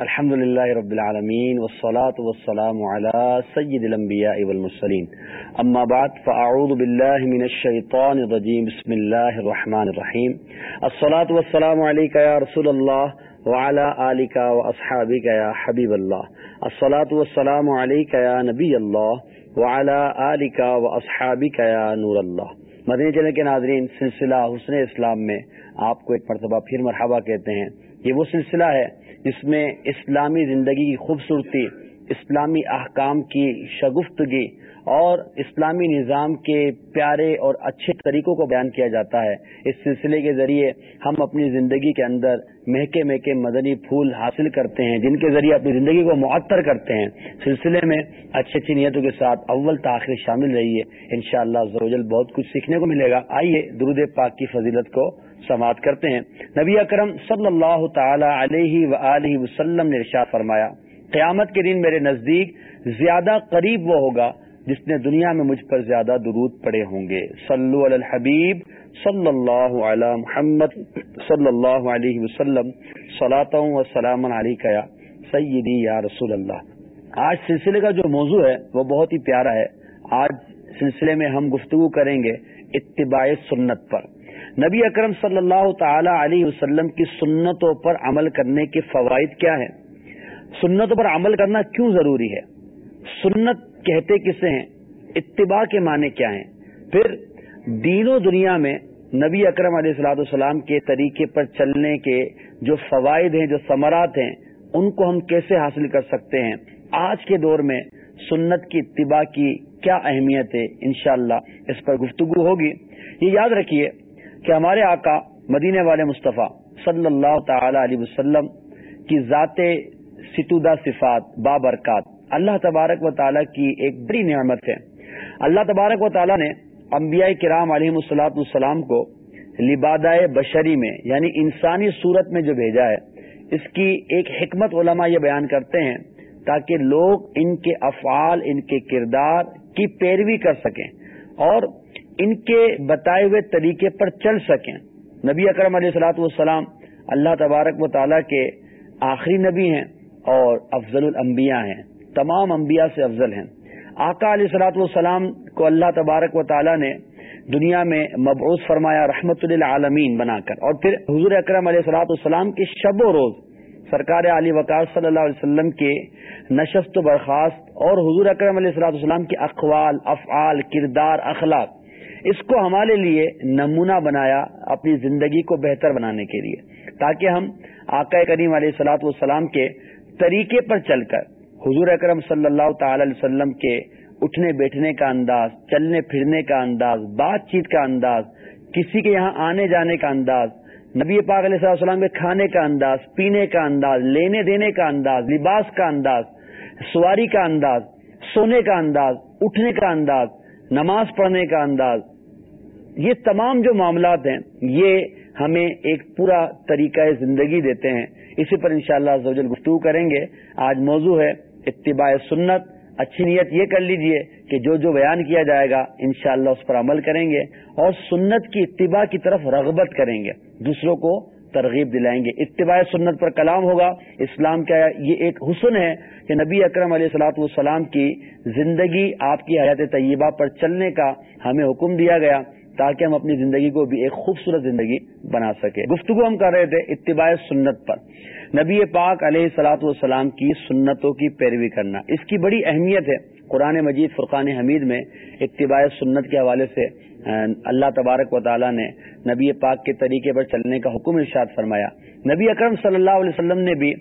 الحمد لله رب العالمين والصلاة والسلام على سيد الأنبياء والمرسلين أما بعد فأعوذ بالله من الشيطان الرجيم بسم الله الرحمن الرحيم الصلاة والسلام عليك يا رسول الله وعلى آلك وأصحابك يا حبيب الله الصلاة والسلام عليك يا نبي الله وعلى آلك وأصحابك يا نور الله مدنی چلے کے ناظرین، سلسلہ حسن اسلام میں آپ کو ایک مرتبہ پھر مرحبا کہتے ہیں. یہ وہ سلسلہ ہے جس میں اسلامی زندگی کی خوبصورتی، اسلامی احکام کی شگفتگی اور اسلامی نظام کے پیارے اور اچھے طریقوں کو بیان کیا جاتا ہے۔ اس سلسلے کے ذریعے ہم اپنی زندگی کے اندر مہکے مہکے مدنی پھول حاصل کرتے ہیں، جن کے ذریعے اپنی زندگی کو معطر کرتے ہیں۔ سلسلے میں اچھی اچھی نیتوں کے ساتھ اول تاخیر شامل رہی ہے ان شاء اللہ بہت کچھ سیکھنے کو ملے گا۔ آئیے درود پاک کی فضیلت کو سماعت کرتے ہیں۔ نبی اکرم صلی اللہ تعالی علیہ و وسلم نے ارشاد فرمایا، قیامت کے دن میرے نزدیک زیادہ قریب وہ ہوگا جس نے دنیا میں مجھ پر زیادہ درود پڑے ہوں گے۔ صلو علی الحبیب صلی اللہ علی محمد صلی اللہ علیہ وسلم و سلام علیہ سیدی یا رسول اللہ۔ آج سلسلے کا جو موضوع ہے وہ بہت ہی پیارا ہے۔ آج سلسلے میں ہم گفتگو کریں گے اتباع سنت پر۔ نبی اکرم صلی اللہ تعالی علیہ وسلم کی سنتوں پر عمل کرنے کے فوائد کیا ہیں؟ سنتوں پر عمل کرنا کیوں ضروری ہے؟ سنت کہتے کسے ہیں؟ اتباع کے معنی کیا ہیں؟ پھر دین و دنیا میں نبی اکرم علیہ السلاۃ السلام کے طریقے پر چلنے کے جو فوائد ہیں، جو ثمرات ہیں، ان کو ہم کیسے حاصل کر سکتے ہیں؟ آج کے دور میں سنت کی اتباع کی کیا اہمیت ہے؟ انشاءاللہ اس پر گفتگو ہوگی۔ یہ یاد رکھیے کہ ہمارے آقا مدینے والے مصطفیٰ صلی اللہ تعالی علیہ وسلم کی ذات ستودہ صفات، بابرکات۔ اللہ تبارک و تعالیٰ کی ایک بڑی نعمت ہے۔ اللہ تبارک و تعالیٰ نے انبیاء کرام علیہ السلاط السلام کو لبادۂ بشری میں یعنی انسانی صورت میں جو بھیجا ہے، اس کی ایک حکمت علماء یہ بیان کرتے ہیں تاکہ لوگ ان کے افعال، ان کے کردار کی پیروی کر سکیں اور ان کے بتائے ہوئے طریقے پر چل سکیں۔ نبی اکرم علیہ السلاۃ والسلام اللہ تبارک و تعالیٰ کے آخری نبی ہیں اور افضل الانبیاء ہیں۔ تمام انبیاء سے افضل ہیں۔ آقا علیہ سلاۃ والسلام کو اللہ تبارک و تعالی نے دنیا میں مبعوث فرمایا رحمت للعالمین بنا کر۔ اور پھر حضور اکرم علیہ سلاۃ والسلام کی شب و روز سرکار علی وقار صلی اللہ علیہ وسلم کے نشست و برخاست اور حضور اکرم علیہ صلاح والسلام کے اقوال، افعال، کردار، اخلاق اس کو ہمارے لیے نمونہ بنایا اپنی زندگی کو بہتر بنانے کے لیے تاکہ ہم آقا کریم علیہ سلاۃ والسلام کے طریقے پر چل کر حضور اکرم صلی اللہ تعالی علیہ وسلم کے اٹھنے بیٹھنے کا انداز چلنے پھرنے کا انداز بات چیت کا انداز کسی کے یہاں آنے جانے کا انداز نبی پاک علیہ السلام کے کھانے کا انداز پینے کا انداز لینے دینے کا انداز لباس کا انداز سواری کا انداز سونے کا انداز اٹھنے کا انداز نماز پڑھنے کا انداز یہ تمام جو معاملات ہیں، یہ ہمیں ایک پورا طریقہ زندگی دیتے ہیں۔ اسی پر انشاءاللہ شاء اللہ گفتگو کریں گے۔ آج موضوع ہے اتباع سنت۔ اچھی نیت یہ کر لیجیے کہ جو جو بیان کیا جائے گا، انشاءاللہ اس پر عمل کریں گے اور سنت کی اتباع کی طرف رغبت کریں گے۔ دوسروں کو ترغیب دلائیں گے۔ اتباع سنت پر کلام ہوگا۔ اسلام کا یہ ایک حسن ہے کہ نبی اکرم علیہ السلاۃ والسلام کی زندگی، آپ کی حیات طیبہ پر چلنے کا ہمیں حکم دیا گیا۔ تاکہ ہم اپنی زندگی کو بھی ایک خوبصورت زندگی بنا سکے گفتگو ہم کر رہے تھے اتباع سنت پر۔ نبی پاک علیہ سلاۃ والسلام کی سنتوں کی پیروی کرنا۔ اس کی بڑی اہمیت ہے۔ قرآن مجید فرقان حمید میں اتباع سنت کے حوالے سے اللہ تبارک و تعالیٰ نے نبی پاک کے طریقے پر چلنے کا حکم ارشاد فرمایا۔ نبی اکرم صلی اللہ علیہ وسلم نے بھی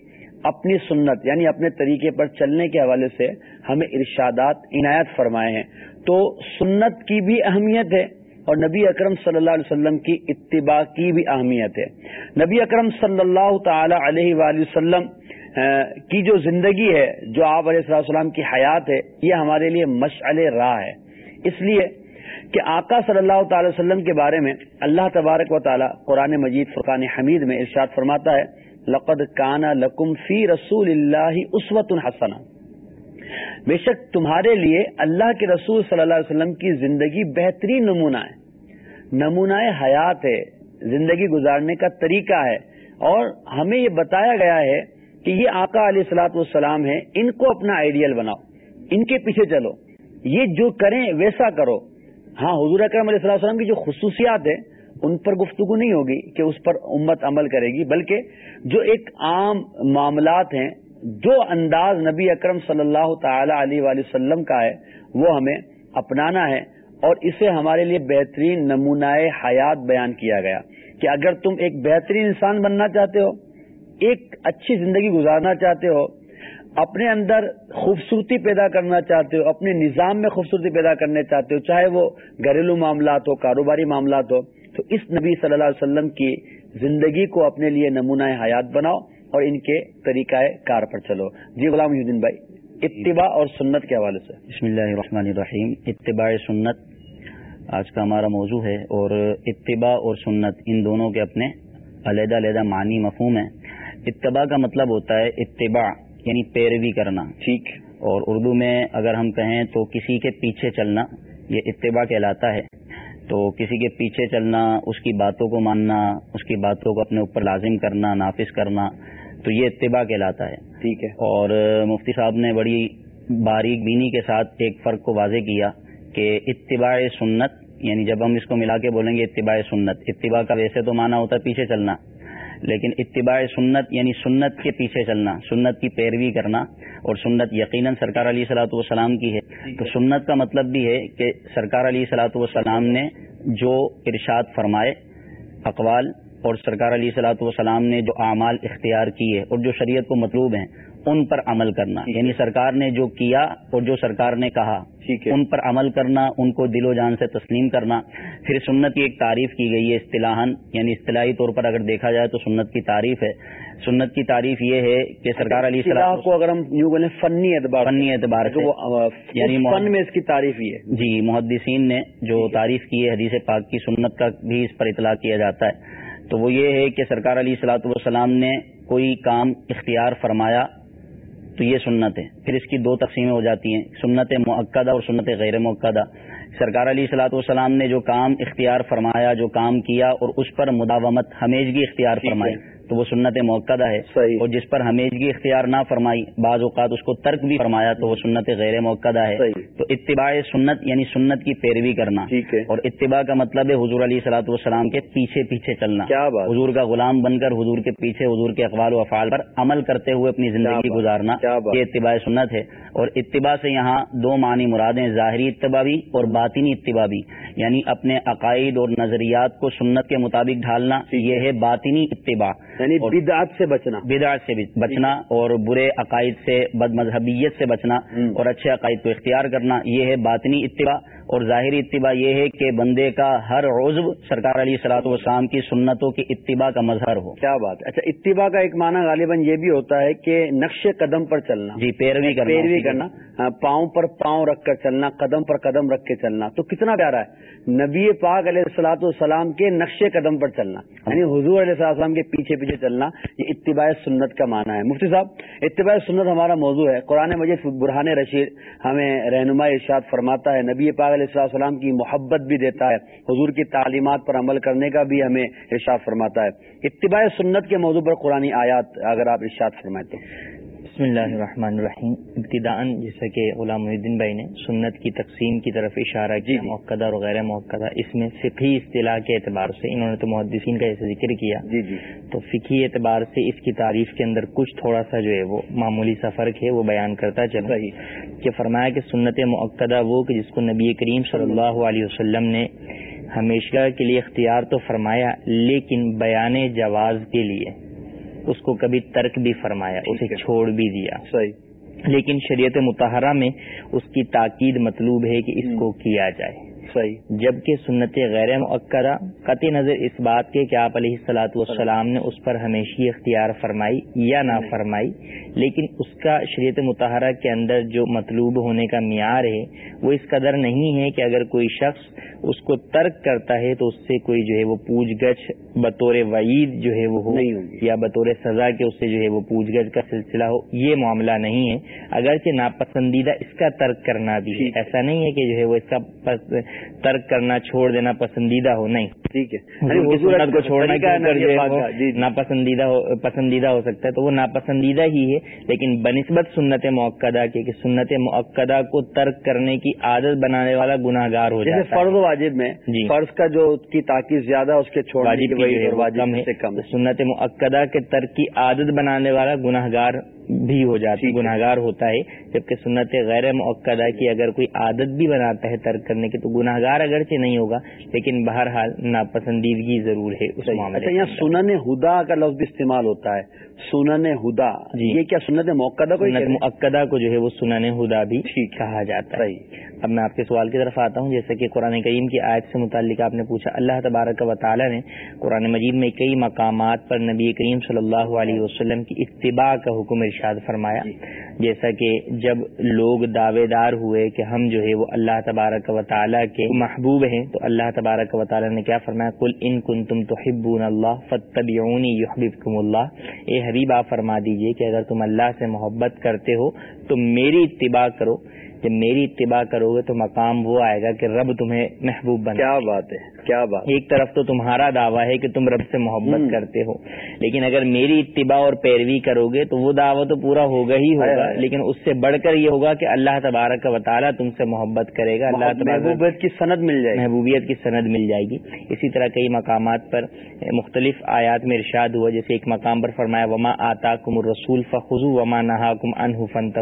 اپنی سنت یعنی اپنے طریقے پر چلنے کے حوالے سے ہمیں ارشادات، عنایت فرمائے ہیں۔ تو سنت کی بھی اہمیت ہے۔ اور نبی اکرم صلی اللہ علیہ وسلم کی اتباع کی بھی اہمیت ہے۔ نبی اکرم صلی اللہ تعالی علیہ وآلہ وسلم کی جو زندگی ہے، جو آپ علیہ السلام کی حیات ہے، یہ ہمارے لیے مشعل راہ ہے۔ اس لیے کہ آقا صلی اللہ تعالی وسلم کے بارے میں اللہ تبارک و تعالی قرآن مجید فرقان حمید میں ارشاد فرماتا ہے، لقد کانا لکم فی رسول اللہ اسوت الحسن بے شک تمہارے لیے اللہ کے رسول صلی اللہ علیہ وسلم کی زندگی بہترین نمونہ ہے۔ نمونہ حیات ہے، زندگی گزارنے کا طریقہ ہے۔ اور ہمیں یہ بتایا گیا ہے کہ یہ آقا علیہ السلاط والسلام ہیں، ان کو اپنا آئیڈیل بناؤ، ان کے پیچھے چلو۔ یہ جو کریں ویسا کرو۔ ہاں حضور اکرم علیہ السلام وسلم کی جو خصوصیات ہیں، ان پر گفتگو نہیں ہوگی کہ اس پر امت عمل کرے گی، بلکہ جو ایک عام معاملات ہیں جو انداز نبی اکرم صلی اللہ تعالی علیہ وسلم کا ہے، وہ ہمیں اپنانا ہے اور اسے ہمارے لیے بہترین نمونہ حیات بیان کیا گیا کہ اگر تم ایک بہترین انسان بننا چاہتے ہو، ایک اچھی زندگی گزارنا چاہتے ہو، اپنے اندر خوبصورتی پیدا کرنا چاہتے ہو، اپنے نظام میں خوبصورتی پیدا کرنا چاہتے ہو، چاہے وہ گھریلو معاملات ہو، کاروباری معاملات ہو، تو اس نبی صلی اللہ علیہ وسلم کی زندگی کو اپنے لیے نمونہ حیات بناؤ اور ان کے طریقہ کار پر چلو۔ جی غلام الدین بھائی اتباع اور سنت کے حوالے سے۔ بسم اللہ الرحمن الرحیم۔ اتباع سنت آج کا ہمارا موضوع ہے اور اتباع اور سنت ان دونوں کے اپنے علیحدہ علیحدہ معنی مفہوم ہیں۔ اتباع کا مطلب ہوتا ہے اتباع یعنی پیروی کرنا۔ ٹھیک۔ اور اردو میں اگر ہم کہیں تو کسی کے پیچھے چلنا یہ اتباع کہلاتا ہے۔ تو کسی کے پیچھے چلنا اس کی باتوں کو ماننا اس کی باتوں کو اپنے اوپر لازم کرنا نافذ کرنا تو یہ اتباع کہلاتا ہے۔ ٹھیک ہے۔ اور مفتی صاحب نے بڑی باریک بینی کے ساتھ ایک فرق کو واضح کیا کہ اتباع سنت یعنی جب ہم اس کو ملا کے بولیں گے اتباع سنت اتباع کا ویسے تو مانا ہوتا ہے پیچھے چلنا لیکن اتباع سنت یعنی سنت کے پیچھے چلنا سنت کی پیروی کرنا اور سنت یقیناً سرکار علی سلاۃ والسلام کی ہے۔ تو سنت کا مطلب بھی ہے کہ سرکار علی سلاۃ والسلام نے جو ارشاد فرمائے اقوال اور سرکار علی صلاحت والسلام نے جو اعمال اختیار کیے اور جو شریعت کو مطلوب ہیں ان پر عمل کرنا۔ یعنی سرکار نے جو کیا اور جو سرکار نے کہا ان پر عمل کرنا ان کو دل و جان سے تسلیم کرنا۔ پھر سنت کی ایک تعریف کی گئی ہے اصطلاح یعنی اصطلاحی طور پر اگر دیکھا جائے تو سنت کی تعریف ہے۔ سنت کی تعریف یہ ہے کہ سرکار علی صلاح کو اگر ہم یوں بولیں فنی اعتبار فنی اعتبار سے۔ یعنی فن میں اس کی تعریف یہ ہے۔ جی محدثین نے جو تعریف کی ہے حدیث پاک کی سنت کا بھی اس پر اطلاع کیا جاتا ہے۔ تو وہ یہ ہے کہ سرکار علی صلاحت والسلام نے کوئی کام اختیار فرمایا تو یہ سنت ہے پھر اس کی دو تقسیمیں ہو جاتی ہیں سنت معقدہ اور سنت غیر معقدہ سرکار علی صلاحت والسلام نے جو کام اختیار فرمایا جو کام کیا اور اس پر مداومت ہمیشگی اختیار فرمائی۔ تو وہ سنت موقع ہے صحیح. اور جس پر ہمیشگی اختیار نہ فرمائی بعض اوقات اس کو ترک بھی فرمایا تو وہ سنت غیر موقع ہے۔ تو اتباع سنت یعنی سنت کی پیروی کرنا۔ اور اتباع کا مطلب ہے حضور علی سلاۃ والسلام کے پیچھے پیچھے چلنا۔ کیا بات۔ حضور کا غلام بن کر حضور کے پیچھے حضور کے اقوال و افعال پر عمل کرتے ہوئے اپنی زندگی گزارنا یہ اتباع سنت ہے۔ اور اتباع سے یہاں دو معنی مرادیں ظاہری اتباع بھی اور باطنی اتباع بھی یعنی اپنے عقائد اور نظریات کو سنت کے مطابق ڈھالنا یہ ہے باطنی اتباع۔ یعنی بدعات سے بچنا۔ بدعات سے بچنا اور برے عقائد سے بد مذہبیت سے بچنا اور اچھے عقائد کو اختیار کرنا یہ ہے باطنی اتباع۔ اور ظاہری اتباع یہ ہے کہ بندے کا ہر عضو سرکار علی سلاط والسلام کی سنتوں کی اتباع کا مظہر ہو۔ کیا بات اچھا اتباع کا ایک معنی غالباً یہ بھی ہوتا ہے کہ نقش قدم پر چلنا۔ جی پیروی کرنا پیروی کرنا۔ ہاں، پاؤں پر پاؤں رکھ کر چلنا قدم پر قدم رکھ کے چلنا۔ تو کتنا پیارا ہے۔ نبی پاک علیہ السلاط والسلام کے نقش قدم پر چلنا۔ یعنی حضور علیہ السلام کے پیچھے۔ پیچھے چلنا، یہ اتباع سنت کا معنی ہے۔ مفتی صاحب، اتباع سنت ہمارا موضوع ہے۔ قرآن مجید برہان رشید ہمیں رہنما ارشاد فرماتا ہے، نبی پاک علیہ السلام کی محبت بھی دیتا ہے۔ حضور کی تعلیمات پر عمل کرنے کا بھی ہمیں ارشاد فرماتا ہے۔ اتباع سنت کے موضوع پر قرآن آیات اگر آپ ارشاد فرمائیں تو۔ بسم اللہ الرحمن الرحیم۔ ابتدا جیسا کہ غلام الدین بھائی نے سنت کی تقسیم کی طرف اشارہ کیا جی موقع اور غیر موقع اس میں فقی اصطلاح کے اعتبار سے انہوں نے تو محدثین کا ایسا ذکر کیا۔ جی جی۔ تو فقی اعتبار سے اس کی تعریف کے اندر کچھ تھوڑا سا جو ہے وہ معمولی سا فرق ہے وہ بیان کرتا چل رہی کہ فرمایا کہ سنت موقع وہ کہ جس کو نبی کریم صلی اللہ علیہ وسلم نے ہمیشہ کے لیے اختیار تو فرمایا لیکن بیان جواز کے لیے۔ اس کو کبھی ترک بھی فرمایا اسے چھوڑ بھی دیا۔ صحیح۔ لیکن شریعت متحرہ میں اس کی تاکید مطلوب ہے کہ اس کو کیا جائے۔ صحیح۔ جبکہ سنت غیر مقرہ قطع نظر اس بات کے کہ آپ علیہ السلاۃ والسلام نے اس پر ہمیشہ اختیار فرمائی یا نہ فرمائی لیکن اس کا شریعت متحرہ کے اندر جو مطلوب ہونے کا معیار ہے وہ اس قدر نہیں ہے کہ اگر کوئی شخص اس کو ترک کرتا ہے تو اس سے کوئی جو ہے وہ پوچھ گچھ بطور وعید جو ہے وہ ہو یا بطور سزا کے اس سے جو ہے وہ پوچھ گچھ کا سلسلہ ہو یہ معاملہ نہیں ہے۔ اگرچہ ناپسندیدہ اس کا ترک کرنا بھی ایسا نہیں ہے کہ جو ہے وہ اس کا ترک کرنا چھوڑ دینا پسندیدہ ہو نہیں۔ ٹھیک ہے۔ کو چھوڑنے کا ناپسندیدہ پسندیدہ ہو سکتا ہے تو وہ ناپسندیدہ ہی ہے لیکن بنسبت سنت موقع کے کہ سنت موقع کو ترک کرنے کی عادت بنانے والا گناہ گار ہو جائے فرض واجب میں جی۔ فرض کا جو کی تاکہ زیادہ اس کے چھوڑ واجب ہے سنت معقدہ کے ترک کی عادت بنانے والا گناہ گار بھی ہو جاتی گناہ گار ہوتا ہے جبکہ سنت غیر موقع کی اگر کوئی عادت بھی بناتا ہے ترک کرنے کی تو گناہ گار اگرچہ نہیں ہوگا لیکن بہرحال ناپسندیدگی ضرور ہے اس معاملے اچھا یہاں سنن ہدا کا لفظ بھی استعمال ہوتا ہے۔ سنن ہدا جی۔ یہ کیا سنت موقع سنت معقدہ کو جو ہے وہ سنن ہدا بھی کہا جاتا ہے۔ اب میں آپ کے سوال کی طرف آتا ہوں جیسے کہ قرآن کریم کی آیت سے متعلق آپ نے پوچھا اللہ تبارک و تعالیٰ نے قرآن مجید میں کئی مقامات پر نبی کریم صلی اللہ علیہ وسلم کی اتباع کا حکم ارشاد فرمایا جیسا کہ جب لوگ دعوے دار ہوئے کہ ہم جو ہے وہ اللہ تبارک و تعالیٰ کے محبوب ہیں تو اللہ تبارک و تعالیٰ نے کیا فرمایا؟ کل ان کن تم تو اللہ فتبیونی یحببکم اللہ۔ اے حبیب آپ فرما دیجیے کہ اگر تم اللہ سے محبت کرتے ہو تو میری اتباع کرو۔ جب میری اتباع کرو گے تو مقام وہ آئے گا کہ رب تمہیں محبوب بنا۔ کیا بات ہے؟ کیا بات؟ ایک طرف تو تمہارا دعویٰ ہے کہ تم رب سے محبت کرتے ہو لیکن اگر میری اتباع اور پیروی کرو گے تو وہ دعویٰ تو پورا ہوگا ہی ہوگا لیکن اس سے بڑھ کر یہ ہوگا کہ اللہ تبارک و تعالیٰ تم سے محبت کرے گا اللہ محبوبیت کی سند مل جائے گی۔ محبوبیت کی سند مل جائے گی۔ اسی طرح کئی مقامات پر مختلف آیات میں ارشاد ہوا جیسے ایک مقام پر فرمایا وما آتا کم رسول فخو وما نہا کم انفنت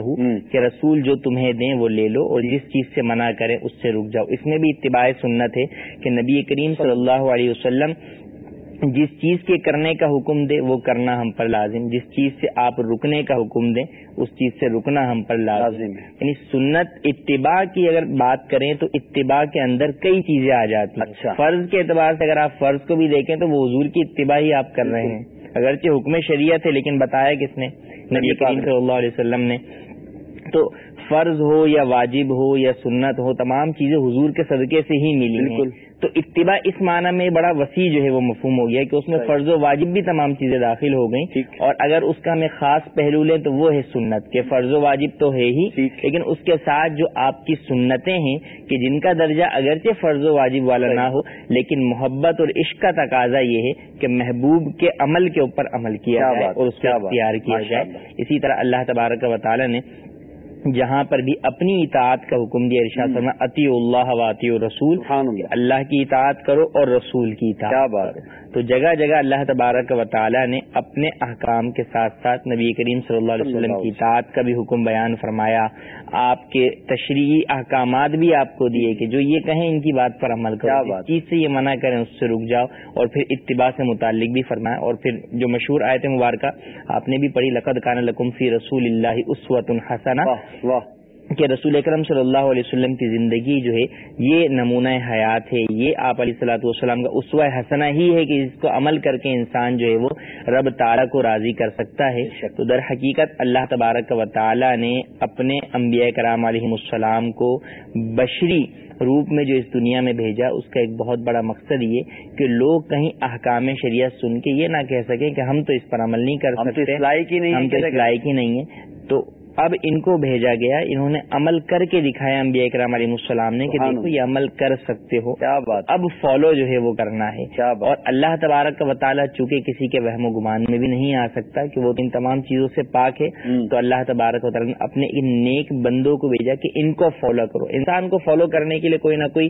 کہ رسول جو تمہیں دیں وہ لے لو اور جس چیز سے منع کریں اس سے رک جاؤ۔ اس میں بھی اتباع سنت ہے کہ نبی کریم صلی اللہ علیہ وسلم جس چیز کے کرنے کا حکم دے وہ کرنا ہم پر لازم۔ جس چیز سے آپ رکنے کا حکم دیں اس چیز سے رکنا ہم پر لازم۔ ہے۔ یعنی سنت اتباع کی اگر بات کریں تو اتباع کے اندر کئی چیزیں آ جاتی ہیں۔ اچھا۔ فرض کے اعتبار سے اگر آپ فرض کو بھی دیکھیں تو وہ حضور کی اتباع ہی آپ کر رہے ہیں۔ اگرچہ حکم شریعت ہے لیکن بتایا کس نے؟ نبی کریم صلی اللہ علیہ وسلم نے۔ تو فرض ہو یا واجب ہو یا سنت ہو تمام چیزیں حضور کے صدقے سے ہی ملی بالکل۔ تو اتباع اس معنی میں بڑا وسیع جو ہے وہ مفہوم ہو گیا کہ اس میں فرض و واجب بھی تمام چیزیں داخل ہو گئیں اور اگر اس کا ہمیں خاص پہلو لیں تو وہ ہے سنت کہ فرض و واجب تو ہے ہی لیکن اس کے ساتھ جو آپ کی سنتیں ہیں کہ جن کا درجہ اگرچہ فرض و واجب والا نہ ہو لیکن محبت اور عشق کا تقاضا یہ ہے کہ محبوب کے عمل کے اوپر عمل کیا جائے اور اس کا اختیار کیا جائے. اسی طرح اللہ تبارک و تعالیٰ نے جہاں پر بھی اپنی اطاعت کا حکم دیا ارشاد فرما اتی اللہ واطی رسول اللہ. کی اطاعت کرو اور رسول کی اطاعت کیا بات تو جگہ جگہ اللہ تبارک و تعالی نے اپنے احکام کے ساتھ ساتھ نبی کریم صلی اللہ علیہ وسلم کی اطاعت کا بھی حکم بیان فرمایا۔ آپ کے تشریحی احکامات بھی آپ کو دیے کہ جو یہ کہیں ان کی بات پر عمل کرو چیز سے یہ منع کریں اس سے رک جاؤ۔ اور پھر اتباع سے متعلق بھی فرمایا اور پھر جو مشہور آیت مبارکہ آپ نے بھی پڑھی لقد کان لکم فی رسول اللہ اسوت الحسن کہ رسول اکرم صلی اللہ علیہ وسلم کی زندگی جو ہے یہ نمونہ حیات ہے۔ یہ آپ علیہ صلاحت والسلام کا اسوہ حسنہ ہی ہے کہ اس کو عمل کر کے انسان جو ہے وہ رب تعالیٰ کو راضی کر سکتا ہے۔ تو در حقیقت اللہ تبارک و تعالیٰ نے اپنے انبیاء کرام علیہ السلام کو بشری روپ میں جو اس دنیا میں بھیجا اس کا ایک بہت بڑا مقصد یہ کہ لوگ کہیں احکام شریعت سن کے یہ نہ کہہ سکیں کہ ہم تو اس پر عمل نہیں کر سکتے۔ ہم تو اس لائق ہی نہیں ہے تو اب ان کو بھیجا گیا انہوں نے عمل کر کے دکھایا انبیاء اکرام علیہ السلام نے کہ دیکھو یہ عمل کر سکتے ہو۔ کیا بات۔ اب فالو جو ہے وہ کرنا ہے۔ کیا بات۔ اور اللہ تبارک کا وطالعہ چونکہ کسی کے وہم و گمان میں بھی نہیں آ سکتا کہ وہ ان تمام چیزوں سے پاک ہے تو اللہ تبارک و تعالیٰ نے اپنے ان نیک بندوں کو بھیجا کہ ان کو فالو کرو۔ انسان کو فالو کرنے کے لیے کوئی نہ کوئی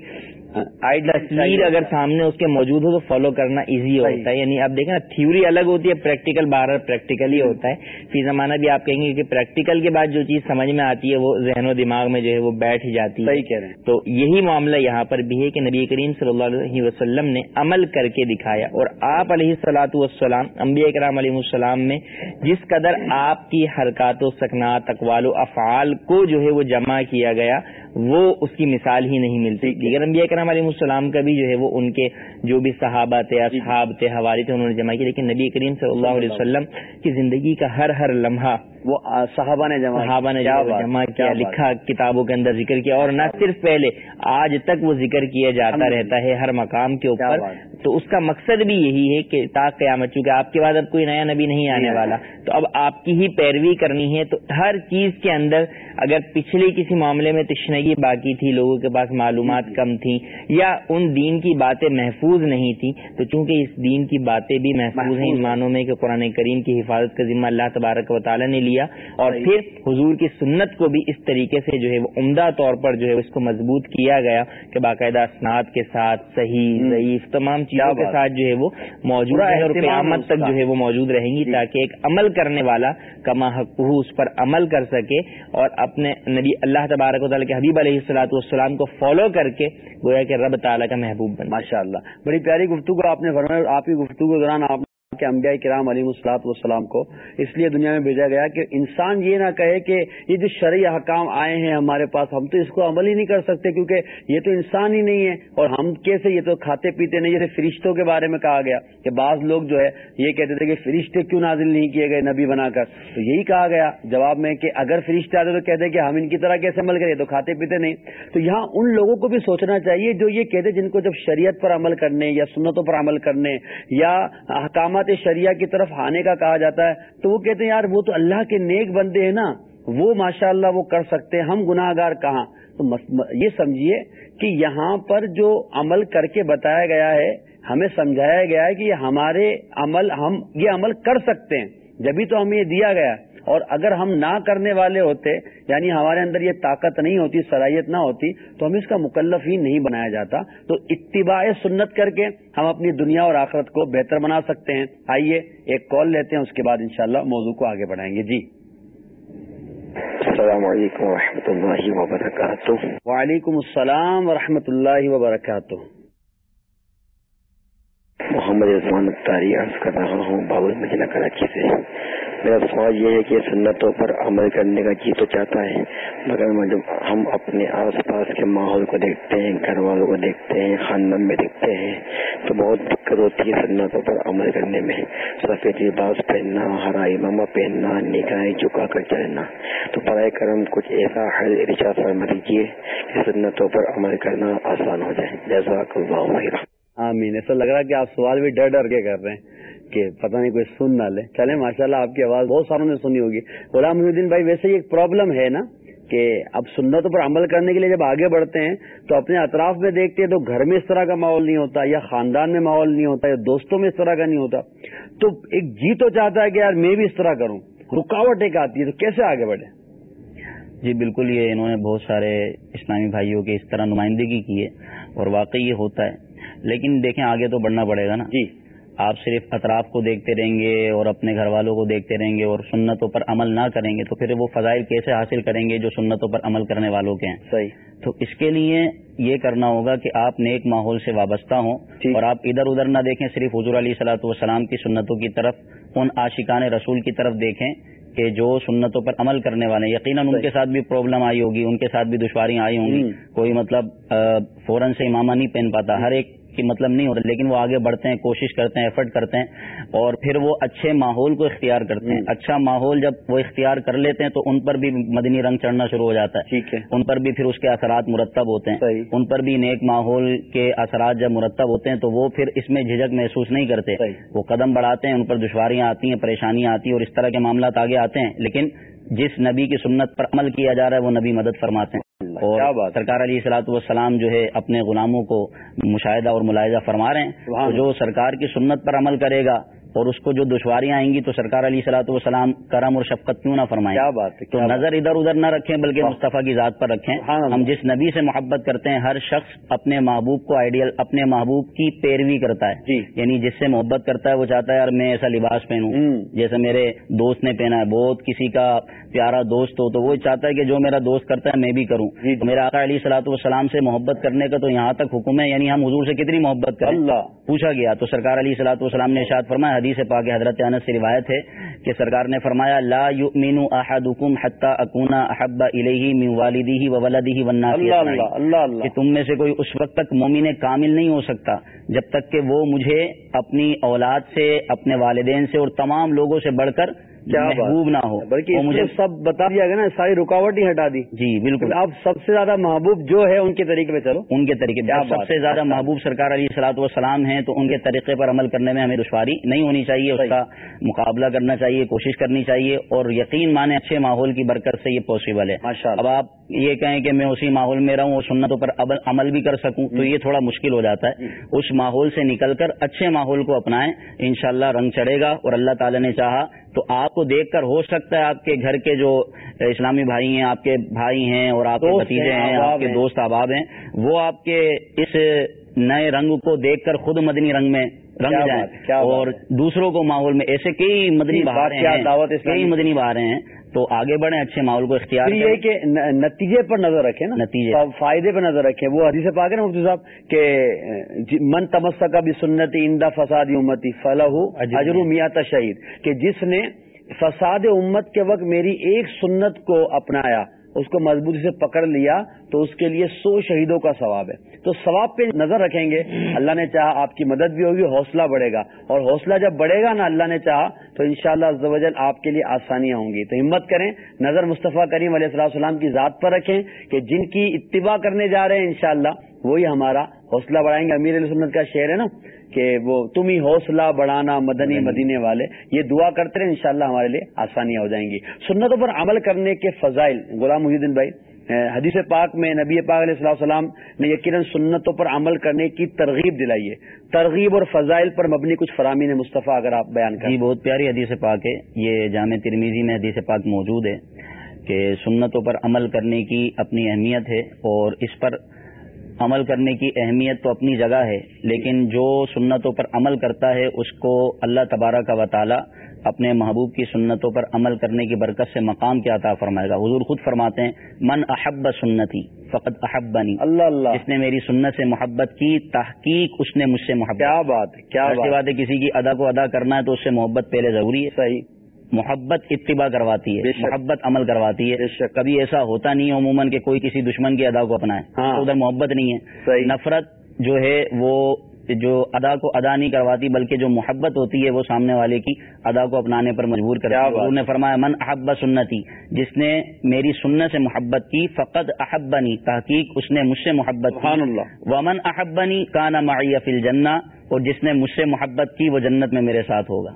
تصویر اگر سامنے اس کے موجود ہو تو فالو کرنا ایزی ہوتا ہے۔ یعنی آپ دیکھیں نا تھیوری الگ ہوتی ہے پریکٹیکل بارہ پریکٹیکل ہی ہوتا ہے۔ فی زمانہ بھی آپ کہیں گے کہ پریکٹیکل کے بعد جو چیز سمجھ میں آتی ہے وہ ذہن و دماغ میں جو ہے وہ بیٹھ جاتی ہے۔ کہہ رہے ہیں۔ تو یہی معاملہ یہاں پر بھی ہے کہ نبی کریم صلی اللہ علیہ وسلم نے عمل کر کے دکھایا اور آپ علیہ السلاۃ والسلام انبیاء کرام علیہ السلام میں جس قدر آپ کی حرکات و سکنات اقوال و افعال کو جو ہے وہ جمع کیا گیا وہ اس کی مثال ہی نہیں ملتی۔ دیگر انبیاء کرام علیہ السلام کا بھی جو ہے وہ ان کے جو بھی صحابہ تھے اصحاب تھے حوالے تھے انہوں نے جمع کی لیکن نبی کریم صلی اللہ علیہ وسلم کی زندگی کا ہر ہر لمحہ وہ صحابہ نے جمع صحابہ نے جمع کیا لکھا کتابوں کے اندر ذکر کیا اور نہ صرف پہلے آج تک وہ ذکر کیا جاتا رہتا ہے ہر مقام کے اوپر۔ تو اس کا مقصد بھی یہی ہے کہ تا قیامت چونکہ آپ کے بعد اب کوئی نیا نبی نہیں آنے والا تو اب آپ کی ہی پیروی کرنی ہے۔ تو ہر چیز کے اندر اگر پچھلے کسی معاملے میں تشنگی باقی تھی لوگوں کے پاس معلومات کم تھیں یا ان دین کی باتیں محفوظ نہیں تھی تو چونکہ اس دین کی باتیں بھی محفوظ ہیں مانوں میں کہ قرآن کریم کی حفاظت کا ذمہ اللہ تبارک و تعالیٰ نے لیا اور پھر حضور کی سنت کو بھی اس طریقے سے جو ہے وہ عمدہ طور پر جو ہے اس کو مضبوط کیا گیا کہ باقاعدہ اسناد کے ساتھ صحیح ضعیف تمام چیزوں کے ساتھ جو ہے وہ موجود ہے اور قیامت تک جو ہے وہ موجود رہیں گی تاکہ ایک عمل کرنے والا کما حق اس پر عمل کر سکے اور اپنے نبی اللہ تبارک و تعالیٰ کے حبیب علیہ السلاۃ والسلام کو فالو کر کے گویا کہ رب تعالیٰ کا محبوب بن ماشاء اللہ بڑی پیاری گفتگو آپ نے فرمایا آپ کی گفتگو کے دوران آپ کہ انبیاء کرام علی مسلاط والسلام کو اس لیے دنیا میں بھیجا گیا کہ انسان یہ نہ کہے کہ یہ جو شرعی حکام آئے ہیں ہمارے پاس، ہم تو اس کو عمل ہی نہیں کر سکتے کیونکہ یہ تو انسان ہی نہیں ہے اور ہم کیسے یہ تو کھاتے پیتے نہیں؟ جیسے فرشتوں کے بارے میں کہا گیا کہ بعض لوگ جو ہے یہ کہتے تھے کہ فرشتے کیوں نازل نہیں کیے گئے نبی بنا کر؟ تو یہی کہا گیا جواب میں کہ اگر فرشتے آتے تو کہتے کہ ہم ان کی طرح کیسے عمل کریں؟ تو کھاتے پیتے نہیں۔ تو یہاں ان لوگوں کو بھی سوچنا چاہیے جو یہ کہتے جن کو جب شریعت پر عمل کرنے یا سنتوں پر عمل کرنے یا احکامات شریعہ کی طرف آنے کا کہا جاتا ہے، تو وہ کہتے ہیں، یار وہ تو اللہ کے نیک بندے ہیں نا، وہ ماشاء اللہ وہ کر سکتے ہیں، ہم گناہ گار کہاں؟ تو یہ سمجھیے کہ یہاں پر جو عمل کر کے بتایا گیا ہے، ہمیں سمجھایا گیا ہے کہ یہ ہمارے عمل، ہم یہ عمل کر سکتے ہیں۔ جبھی تو ہمیں یہ دیا گیا۔ اور اگر ہم نہ کرنے والے ہوتے یعنی ہمارے اندر یہ طاقت نہیں ہوتی صلاحیت نہ ہوتی تو ہمیں اس کا مکلف ہی نہیں بنایا جاتا۔ تو اتباع سنت کر کے ہم اپنی دنیا اور آخرت کو بہتر بنا سکتے ہیں۔ آئیے ایک کال لیتے ہیں اس کے بعد انشاءاللہ موضوع کو آگے بڑھائیں گے۔ جی۔ السلام علیکم و اللہ وبرکاتہ۔ وعلیکم السلام و اللہ وبرکاتہ۔ محمد رضوان عرض کر رہا ہوں بابل مجلہ کراچی سے۔ میرا سوال یہ ہے کہ سنتوں پر عمل کرنے کا جی تو چاہتا ہے، مگر ہم اپنے آس پاس کے ماحول کو دیکھتے ہیں، گھر والوں کو دیکھتے ہیں، خاندان میں دیکھتے ہیں، تو بہت دقت ہوتی ہے سنتوں پر عمل کرنے میں۔ سفید لباس پہننا ہرا امامہ پہننا، نگاہیں جھکا کر چلنا۔ تو برائے کرم کچھ ایسا حل رچا فرما دیجیے کہ سنتوں پر عمل کرنا آسان ہو جائے۔ جیسا اللہ آمین۔ ایسا لگ رہا ہے کہ آپ سوال بھی ڈر ڈر کے کر رہے ہیں۔ کہ پتہ نہیں کوئی سن نہ لے۔ چلے ماشاء اللہ آپ کی آواز بہت ساروں نے سنی ہوگی۔ غلام محی الدین بھائی ویسے ہی ایک پرابلم ہے نا کہ اب سنتوں پر عمل کرنے کے لیے جب آگے بڑھتے ہیں تو اپنے اطراف میں دیکھتے ہیں تو گھر میں اس طرح کا ماحول نہیں ہوتا یا خاندان میں ماحول نہیں ہوتا یا دوستوں میں اس طرح کا نہیں ہوتا۔ تو ایک جی تو چاہتا ہے کہ یار میں بھی اس طرح کروں۔ رکاوٹ ایک آتی ہے تو کیسے آگے بڑھے؟ جی بالکل یہ انہوں نے بہت سارے اسلامی بھائیوں کی اس طرح نمائندگی کی ہے اور واقعی یہ ہوتا ہے۔ لیکن دیکھیں آگے تو بڑھنا پڑے گا نا۔ جی۔ آپ صرف اطراف کو دیکھتے رہیں گے اور اپنے گھر والوں کو دیکھتے رہیں گے اور سنتوں پر عمل نہ کریں گے تو پھر وہ فضائل کیسے حاصل کریں گے جو سنتوں پر عمل کرنے والوں کے ہیں؟ صحیح۔ تو اس کے لیے یہ کرنا ہوگا کہ آپ نیک ماحول سے وابستہ ہوں اور آپ ادھر ادھر نہ دیکھیں صرف حضور علیہ صلاحت والسلام کی سنتوں کی طرف ان عاشقان رسول کی طرف دیکھیں کہ جو سنتوں پر عمل کرنے والے ہیں۔ یقیناً ان کے ساتھ بھی پرابلم آئی ہوگی ان کے ساتھ بھی دشواریاں آئی ہوں گی۔ کوئی مطلب فوراً سے امامہ نہیں پہن پاتا۔ ہر ایک کی مطلب نہیں ہوتا لیکن وہ آگے بڑھتے ہیں کوشش کرتے ہیں ایفرٹ کرتے ہیں اور پھر وہ اچھے ماحول کو اختیار کرتے ہیں۔ اچھا ماحول جب وہ اختیار کر لیتے ہیں تو ان پر بھی مدنی رنگ چڑھنا شروع ہو جاتا ہے۔ ٹھیک ہے۔ ان پر بھی پھر اس کے اثرات مرتب ہوتے ہیں۔ ان پر بھی نیک ماحول کے اثرات جب مرتب ہوتے ہیں تو وہ پھر اس میں جھجک محسوس نہیں کرتے۔ وہ قدم بڑھاتے ہیں ان پر دشواریاں آتی ہیں پریشانیاں آتی ہیں اور اس طرح کے معاملات آگے آتے ہیں۔ لیکن جس نبی کی سنت پر عمل کیا جا رہا ہے وہ نبی مدد فرماتے ہیں۔ اور سرکار علی سلاۃ والسلام جو ہے اپنے غلاموں کو مشاہدہ اور ملاحظہ فرما رہے ہیں۔ جو سرکار کی سنت پر عمل کرے گا اور اس کو جو دشواریاں آئیں گی تو سرکار علی صلاح والسلام کرم اور شفقت کیوں نہ فرمائیں کیا بات تو نظر ادھر ادھر نہ رکھیں بلکہ مصطفیٰ کی ذات پر رکھیں۔ ہم جس نبی سے محبت کرتے ہیں ہر شخص اپنے محبوب کو آئیڈیل اپنے محبوب کی پیروی کرتا ہے۔ جی۔ یعنی جس سے محبت کرتا ہے وہ چاہتا ہے یار میں ایسا لباس پہنوں۔ جیسے میرے دوست نے پہنا ہے بہت کسی کا پیارا دوست ہو تو وہ چاہتا ہے کہ جو میرا دوست کرتا ہے میں بھی کروں۔ جی۔ میرا آقا علی صلاح والسلام سے محبت کرنے کا تو یہاں تک حکم ہے یعنی ہم حضور سے کتنی محبت کریں۔ پوچھا گیا تو سرکار علی صلاح والسلام نے ارشاد فرمایا حدیث پاک حضرت انس سے روایت ہے کہ سرکار نے فرمایا لا یؤمن احدکم حتى اكون احب الیہ من والدیہ وولدیہ والناس اللہ اللہ اللہ۔ کہ تم میں سے کوئی اس وقت تک مومن کامل نہیں ہو سکتا جب تک کہ وہ مجھے اپنی اولاد سے اپنے والدین سے اور تمام لوگوں سے بڑھ کر کیا محبوب نہ ہو۔ بلکہ مجھے سب بتا دیا گیا نا ساری رکاوٹ ہی ہٹا دی۔ جی بالکل۔ اب سب سے زیادہ محبوب جو ہے ان کے طریقے پہ چلو۔ ان کے طریقے پر سب سے زیادہ۔ محبوب سرکار علی صلاحت والسلام ہیں تو ان کے طریقے پر عمل کرنے میں ہمیں دشواری نہیں ہونی چاہیے اس۔ کا مقابلہ کرنا چاہیے کوشش کرنی چاہیے اور یقین مانے اچھے ماحول کی برکت سے یہ پاسبل ہے۔ اب آپ یہ کہیں کہ میں اسی ماحول میں رہوں اور سنتوں پر عمل- بھی کر سکوں تو یہ تھوڑا مشکل ہو جاتا ہے اس ماحول سے نکل کر اچھے ماحول کو اپنائیں انشاءاللہ رنگ چڑھے گا اور اللہ تعالی نے چاہا تو آپ کو دیکھ کر ہو سکتا ہے آپ کے گھر کے جو اسلامی بھائی ہیں آپ کے بھائی ہیں اور آپ کے بھتیجے ہیں، آپ کے۔ دوست احباب ہیں وہ آپ کے اس نئے رنگ کو دیکھ کر خود مدنی رنگ میں رنگ جائیں اور۔ دوسروں کو ماحول میں ایسے کئی مدنی جی، بہاریں واقعات، ہیں۔ کئی مدنی بہاریں ہیں تو آگے بڑھیں اچھے ماحول کو اختیار یہ کہ نتیجے پر نظر رکھیں نا۔ نتیجے۔ فا- فائدے پر نظر رکھیں۔ وہ حدیث پاک ہے نا مفتی صاحب کہ جی- من تمسا کا بھی سنتی اندہ فساد امتی فلاح اجرو میات شہید۔ کہ جس نے فساد امت کے وقت میری ایک سنت کو اپنایا اس کو مضبوطی سے پکڑ لیا تو اس کے لیے سو شہیدوں کا ثواب ہے۔ تو ثواب پہ نظر رکھیں گے۔ اللہ نے چاہا آپ کی مدد بھی ہوگی حوصلہ بڑھے گا۔ اور حوصلہ جب بڑھے گا نا اللہ نے چاہا تو انشاءاللہ شاء اللہ آپ کے لیے آسانیاں ہوں گی۔ تو ہمت کریں نظر مصطفیٰ کریم علیہ السلام السلام کی ذات پر رکھیں کہ جن کی اتباع کرنے جا رہے ہیں انشاءاللہ وہی ہمارا حوصلہ بڑھائیں گے۔ امیر علیہ سنت کا شعر ہے نا کہ وہ تم ہی حوصلہ بڑھانا مدنی۔ مدینے والے یہ دعا کرتے رہے انشاءاللہ ہمارے لیے آسانیاں ہو جائیں گی۔ سنتوں پر عمل کرنے کے فضائل غلام محی الدین بھائی حدیث پاک میں نبی پاک علیہ السلام السلام نے یقیناً سنتوں پر عمل کرنے کی ترغیب دلائی ہے۔ ترغیب اور فضائل پر مبنی کچھ فرامین مصطفیٰ اگر آپ بیان کریں۔ جی، بہت پیاری حدیث پاک ہے۔ یہ جامع ترمیزی میں حدیث پاک موجود ہے کہ سنتوں پر عمل کرنے کی اپنی اہمیت ہے اور اس پر عمل کرنے کی اہمیت تو اپنی جگہ ہے، لیکن جو سنتوں پر عمل کرتا ہے، اس کو اللہ تبارہ کا وطالعہ اپنے محبوب کی سنتوں پر عمل کرنے کی برکت سے مقام کیا عطا فرمائے گا۔ حضور خود فرماتے ہیں من احب سنتی فقط احبنی اللہ اللہ۔ جس نے میری سنت سے محبت کی تحقیق اس نے مجھ سے محبت کیا بات ہے کیا سی بات بات ہے کسی کی ادا کو ادا کرنا ہے تو اس سے محبت پہلے ضروری ہے۔ صحیح۔ محبت اتباع کرواتی ہے۔ محبت عمل کرواتی ہے۔ کبھی ایسا ہوتا نہیں ہے عموماً کہ کوئی کسی دشمن کی ادا کو اپنائے ہاں۔ تو ادھر محبت نہیں ہے۔ نفرت جو ہے وہ جو ادا کو ادا نہیں کرواتی بلکہ جو محبت ہوتی ہے وہ سامنے والے کی ادا کو اپنانے پر مجبور کرتی ہے۔ نے فرمایا من احب سنتی جس نے میری سنت سے محبت کی فقط احبنی۔ تحقیق اس نے مجھ سے محبت کی۔ اللہ۔ ومن احبنی کانا معیہ فی الجنہ اور جس نے مجھ سے محبت کی وہ جنت میں میرے ساتھ ہوگا۔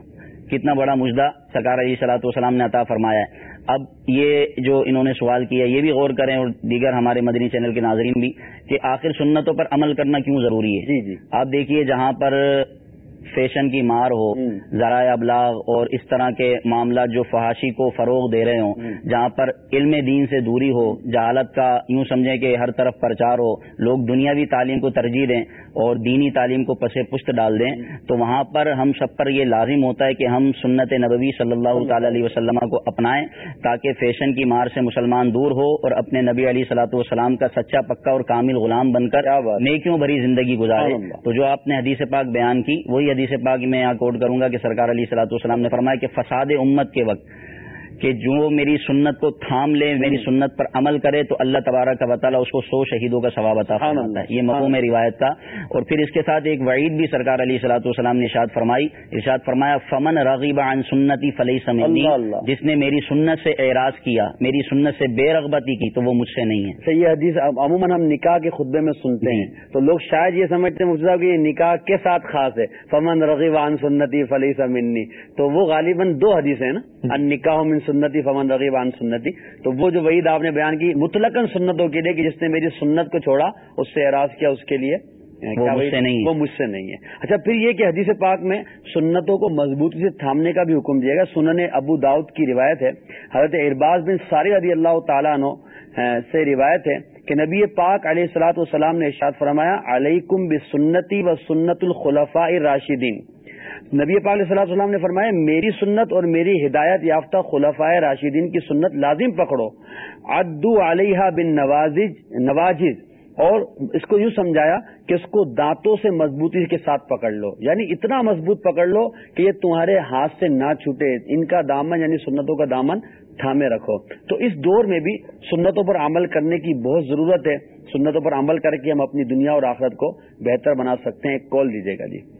کتنا بڑا مجدہ سرکار علی صلاحت والسلام نے عطا فرمایا ہے۔ اب یہ جو انہوں نے سوال کیا یہ بھی غور کریں اور دیگر ہمارے مدنی چینل کے ناظرین بھی کہ آخر سنتوں پر عمل کرنا کیوں ضروری ہے جی جی آپ دیکھیے جہاں پر فیشن کی مار ہو۔ ذرائع ابلاغ اور اس طرح کے معاملات جو فحاشی کو فروغ دے رہے ہوں۔ جہاں پر علم دین سے دوری ہو جہالت کا یوں سمجھیں کہ ہر طرف پرچار ہو لوگ دنیاوی تعلیم کو ترجیح دیں اور دینی تعلیم کو پسے پشت ڈال دیں تو وہاں پر ہم سب پر یہ لازم ہوتا ہے کہ ہم سنت نبوی صلی اللہ تعالی علیہ وسلم کو اپنائیں تاکہ فیشن کی مار سے مسلمان دور ہو اور اپنے نبی علیہ صلاح والسلام کا سچا پکا اور کامل غلام بن کر۔ نیکیوں بھری زندگی گزارے۔ تو جو آپ نے حدیث پاک بیان کی وہی حدیث پاک میں یہاں کوٹ کروں گا کہ سرکار علی صلاح والسلام نے فرمایا کہ فساد امت کے وقت کہ جو میری سنت کو تھام لے میری سنت پر عمل کرے تو اللہ تبارک کا تعالیٰ اس کو سو شہیدوں کا ثواب عطا فرماتا ہے۔ یہ ہے روایت کا۔ اور پھر اس کے ساتھ ایک وعید بھی سرکار علی صلاح والسلام نے ارشاد فرمائی۔ ارشاد فرمایا فمن رغیب عن سنتی فلئی سمنی۔ جس نے میری سنت سے اعراض کیا میری سنت سے بے رغبتی کی تو وہ مجھ سے نہیں ہے۔ صحیح یہ حدیث عموماً ہم نکاح کے خطبے میں سنتے ہیں۔ تو لوگ شاید یہ سمجھتے ہیں صاحب کہ یہ نکاح کے ساتھ خاص ہے۔ فمن رغیب عن سنتی فلی سمنی تو وہ غالباً دو حدیث ہیں نا۔ ان نکاح من سنتی فمن رغیب عن سنتی۔ تو وہ جو وعید آپ نے بیان کی مطلقاً سنتوں کے لیے کہ جس نے میری سنت کو چھوڑا اس سے اعراض کیا اس کے لیے مجھ؟ سے نہیں۔ وہ مجھ سے نہیں ہے۔ اچھا پھر یہ کہ حدیث پاک میں سنتوں کو مضبوطی سے تھامنے کا بھی حکم دیا گیا۔ سنن ابو داؤد کی روایت ہے۔ حضرت ارباز بن ساری رضی اللہ تعالیٰ عنہ سے روایت ہے کہ نبی پاک علیہ السلاۃ والسلام نے ارشاد فرمایا علیکم بسنتی و سنت الخلفاء راشدین نبی پاک علیہ السلام نے فرمایا، میری سنت اور میری ہدایت یافتہ خلفائے راشدین کی سنت لازم پکڑو۔ عدو علیہ بن نوازج نواجز۔ اور اس کو یوں سمجھایا کہ اس کو دانتوں سے مضبوطی کے ساتھ پکڑ لو۔ یعنی اتنا مضبوط پکڑ لو کہ یہ تمہارے ہاتھ سے نہ چھوٹے۔ ان کا دامن یعنی سنتوں کا دامن تھامے رکھو۔ تو اس دور میں بھی سنتوں پر عمل کرنے کی بہت ضرورت ہے۔ سنتوں پر عمل کر کے ہم اپنی دنیا اور آخرت کو بہتر بنا سکتے ہیں۔ ایک کال دیجیے گا جی۔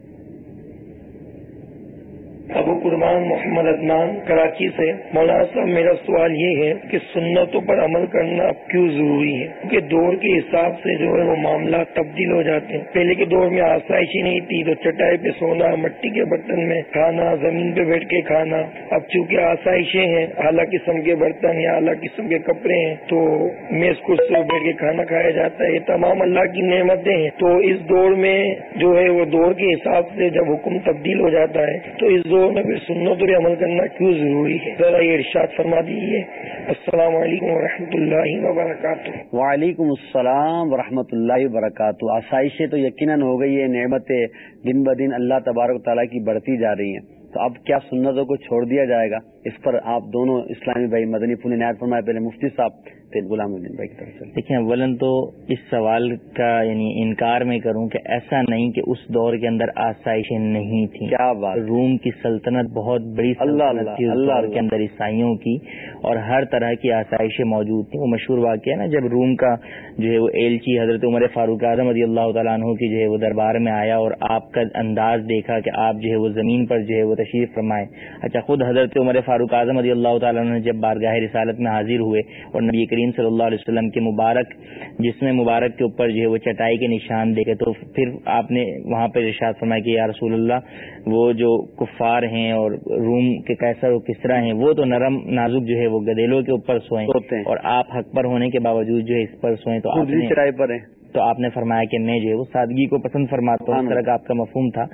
ابو قربان محمد عدنان، کراچی سے۔ مولانا صاحب، میرا سوال یہ ہے کہ سنتوں پر عمل کرنا اب کیوں ضروری ہے؟ کیونکہ دور کے حساب سے جو ہے وہ معاملات تبدیل ہو جاتے ہیں۔ پہلے کے دور میں آسائش ہی نہیں تھی، تو چٹائی پہ سونا، مٹی کے برتن میں کھانا، زمین پہ بیٹھ کے کھانا۔ اب چونکہ آسائشیں ہیں، اعلیٰ قسم کے برتن یا اعلیٰ قسم کے کپڑے ہیں، تو میز کو بیٹھ کے کھانا کھایا جاتا ہے۔ یہ تمام اللہ کی نعمتیں ہیں۔ تو اس دور میں جو ہے وہ دور کے حساب سے جب حکم تبدیل ہو جاتا ہے، تو اس دور میں نبی سنت پر عمل کرنا کیوں ضروری ہے؟ ذرا یہ ارشاد فرما دیجیے السلام علیکم و اللہ وبرکاتہ۔ وعلیکم السلام ورحمۃ اللہ وبرکاتہ۔ آسائشیں تو یقیناً ہو گئی ہے نعمتیں دن بدن اللہ تبارک تعالیٰ کی بڑھتی جا رہی ہیں۔ تو اب کیا سنتوں کو چھوڑ دیا جائے گا؟ اس پر آپ دونوں اسلامی بھائی مدنی پھول نیات فرمائے پہلے مفتی صاحب پھر غلام الدین بھائی کی طرف سے۔ دیکھیں اولن تو اس سوال کا یعنی انکار میں کروں کہ ایسا نہیں کہ اس دور کے اندر آسائشیں نہیں تھیں۔ کیا بات۔ روم کی سلطنت بہت بڑی اللہ تھی اس دور کے اندر عیسائیوں کی اور ہر طرح کی آسائشیں موجود تھیں۔ وہ مشہور واقعہ ہے نا جب روم کا جو ہے وہ ایلچی حضرت عمر فاروق اعظم رضی اللہ تعالیٰ عنہ کی جو ہے وہ دربار میں آیا اور آپ کا انداز دیکھا کہ آپ جو ہے وہ زمین پر جو ہے وہ تشریف فرمائے۔ اچھا خود حضرت عمر فاروق اعظم رضی اللہ تعالیٰ عنہ جب بارگاہ رسالت میں حاضر ہوئے اور نبی کریم صلی اللہ علیہ وسلم کے مبارک جس میں مبارک کے اوپر جو ہے وہ چٹائی کے نشان دیکھے تو پھر آپ نے وہاں پہ ارشاد فرمایا کہ یا رسول اللہ وہ جو کفار ہیں اور روم کے کیسر و کسرا ہیں وہ تو نرم نازک جو ہے وہ گدیلوں کے اوپر سوئیں اور آپ حق پر ہونے کے باوجود جو ہے اس پر سوئیں تو چڑھائی پر ہیں۔ تو آپ نے فرمایا کہ میں جو ہے وہ سادگی کو پسند فرماتا ہوں اس طرح کا آپ کا مفہوم تھا۔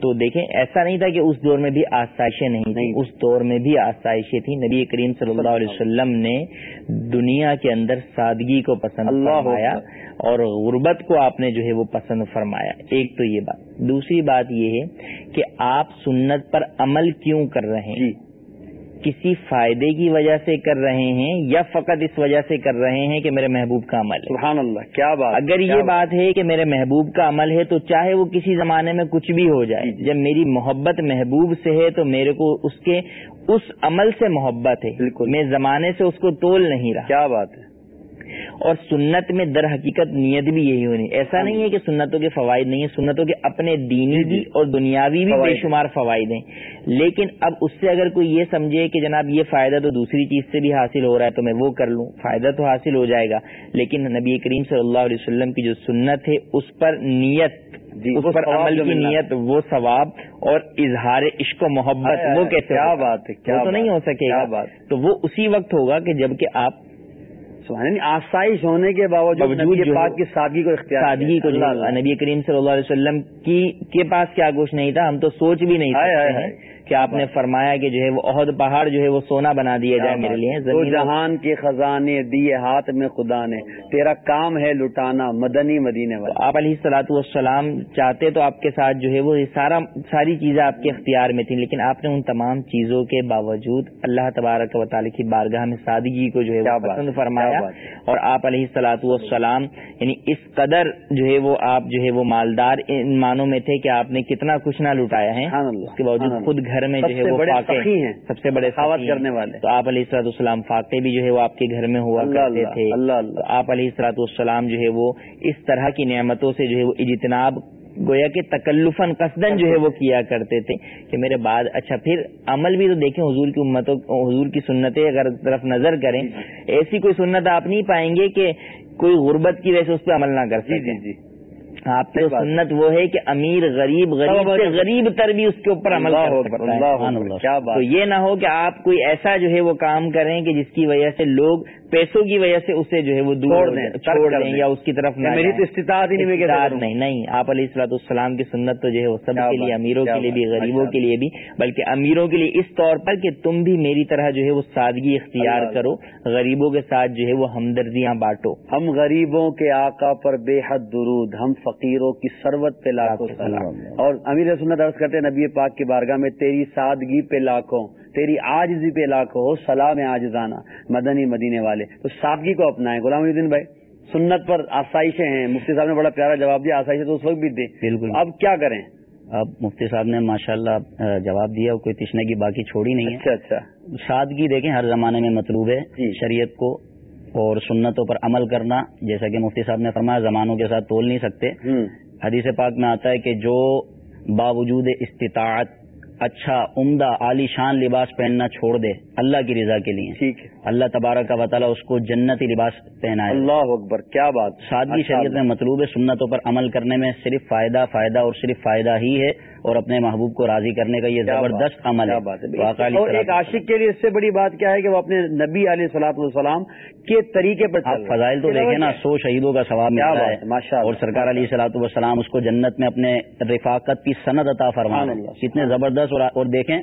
تو دیکھیں ایسا نہیں تھا کہ اس دور میں بھی آسائشیں نہیں تھیں۔ اس دور میں بھی آسائشیں تھیں۔ نبی کریم صلی اللہ علیہ وسلم نے دنیا کے اندر سادگی کو پسند فرمایا اور غربت کو آپ نے جو ہے وہ پسند فرمایا۔ ایک تو یہ بات۔ دوسری بات یہ ہے کہ آپ سنت پر عمل کیوں کر رہے ہیں؟ جی۔ کسی فائدے کی وجہ سے کر رہے ہیں یا فقط اس وجہ سے کر رہے ہیں کہ میرے محبوب کا عمل ہے؟ سبحان اللہ کیا بات اگر یہ بات۔ ہے کہ میرے محبوب کا عمل ہے تو چاہے وہ کسی زمانے میں کچھ بھی ہو جائے جی۔ جب میری محبت محبوب سے ہے تو میرے کو اس کے اس عمل سے محبت ہے۔ بالکل۔ میں زمانے سے اس کو تول نہیں رہا۔ کیا بات ہے۔ اور سنت میں در حقیقت نیت بھی یہی ہونی۔ ایسا نہیں ہے کہ سنتوں کے فوائد نہیں ہیں سنتوں کے اپنے دینی بھی اور دنیاوی بھی بے شمار فوائد ہیں۔ لیکن اب اس سے اگر کوئی یہ سمجھے کہ جناب یہ فائدہ تو دوسری چیز سے بھی حاصل ہو رہا ہے تو میں وہ کر لوں۔ فائدہ تو حاصل ہو جائے گا لیکن نبی کریم صلی اللہ علیہ وسلم کی جو سنت ہے اس پر نیت جی اس پر عمل کی نیت وہ ثواب اور اظہار عشق و محبت وہ کیسے کیا بات ہے کیا تو نہیں ہو سکے گا۔ تو وہ اسی وقت ہوگا کہ جبکہ آپ یعنی آسائش ہونے کے باوجود کی سادگی کو اختیار سادگی کو نبی کریم صلی اللہ علیہ وسلم کی کے پاس کیا کچھ نہیں تھا ہم تو سوچ بھی نہیں کہ آپ نے فرمایا کہ جو ہے وہ عہد پہاڑ جو ہے وہ سونا بنا دیا جائے میرے لیے جہان کے خزانے دیے ہاتھ میں خدا نے۔ تیرا کام ہے لٹانا مدنی مدینے والا آپ علیہ سلاۃ والسلام چاہتے تو آپ کے ساتھ جو ہے وہ سارا ساری چیزیں آپ کے اختیار میں تھیں لیکن آپ نے ان تمام چیزوں کے باوجود اللہ تبارک و تعالی کی بارگاہ میں سادگی کو جو ہے پسند فرمایا اور آپ علیہ سلاۃ والسلام یعنی اس قدر جو ہے وہ آپ جو ہے وہ مالدار ان معنوں میں تھے کہ آپ نے کتنا کچھ نہ لٹایا ہے اس کے باوجود خود گھر گھر میں جو ہے وہ فاقے ہیں سب سے بڑے کرنے والے۔ تو آپ علیہ السلاط السلام فاقے بھی جو ہے وہ آپ کے گھر میں ہوا کرتے تھے۔ آپ علیہ السلاط السلام جو ہے وہ اس طرح کی نعمتوں سے جو ہے وہ اجتناب گویا کہ تکلفن قصدن جو ہے وہ کیا کرتے تھے کہ میرے بعد اچھا پھر عمل بھی تو دیکھیں حضور کی امتوں حضور کی سنتیں اگر طرف نظر کریں ایسی کوئی سنت آپ نہیں پائیں گے کہ کوئی غربت کی وجہ سے اس پہ عمل نہ کر سکے جی جی۔ آپ کی سنت وہ ہے کہ امیر غریب غریب سے غریب تر بھی اس کے اوپر عمل تو یہ نہ ہو کہ آپ کوئی ایسا جو ہے وہ کام کریں کہ جس کی وجہ سے لوگ پیسوں کی وجہ سے اسے جو ہے وہ دور چھوڑ دیں یا اس کی طرف میری تو استطاعت ہی نہیں نہیں آپ علیہ السلاط السلام کی سنت تو جو ہے وہ سب کے لیے امیروں کے لیے بھی غریبوں کے لیے بھی بلکہ امیروں کے لیے اس طور پر کہ تم بھی میری طرح جو ہے وہ سادگی اختیار کرو غریبوں کے ساتھ جو ہے وہ ہمدردیاں بانٹو۔ ہم غریبوں کے آقا پر بے حد درود ہم فقیروں کی سروت پہ لاکھوں اور امیر سنت عرض کرتے نبی پاک کی بارگاہ میں تیری سادگی پہ لاکھوں۔ تیری آجزی پہ لاکھوں سلام آجزانہ مدنی مدینے والے۔ تو سادگی کو اپنائیں غلام الدین بھائی سنت پر آسائشیں ہیں۔ مفتی صاحب نے بڑا پیارا جواب دیا آسائشیں تو اس وقت بھی دیں بالکل۔ اب کیا کریں؟ اب مفتی صاحب نے ماشاء اللہ جواب دیا کوئی تشنے کی باقی چھوڑی نہیں اچھا اچھا۔ سادگی دیکھیں ہر زمانے میں مطلوب ہے جی۔ شریعت کو اور سنتوں پر عمل کرنا۔ جیسا کہ مفتی صاحب نے فرمایا زمانوں کے ساتھ تول نہیں سکتے۔ حدیث پاک میں آتا ہے کہ جو باوجود استطاعت اچھا عمدہ عالی شان لباس پہننا چھوڑ دے۔ اللہ کی رضا کے لیے۔ ٹھیک ہے۔ اللہ تبارک کا تعالیٰ اس کو جنتی لباس پہنائے اللہ اکبر کیا بات۔ سادگی شریعت میں مطلوب سنتوں پر عمل کرنے میں صرف فائدہ فائدہ اور صرف فائدہ ہی ہے۔ اور اپنے محبوب کو راضی کرنے کا یہ زبردست عمل ہے۔ اور ایک السلام- عاشق کے لیے اس سے بڑی بات کیا ہے کہ وہ اپنے نبی علیہ صلاح والسلام کے طریقے پر آپ۔ فضائل تو دیکھیں نا کیا- سو شہیدوں کا ثواب ملتا ہے اور سرکار علیہ سلاۃ والسلام اس کو جنت میں اپنے رفاقت کی سند عطا فرما سبحان رہے اللہ، ہیں کتنے زبردست اور دیکھیں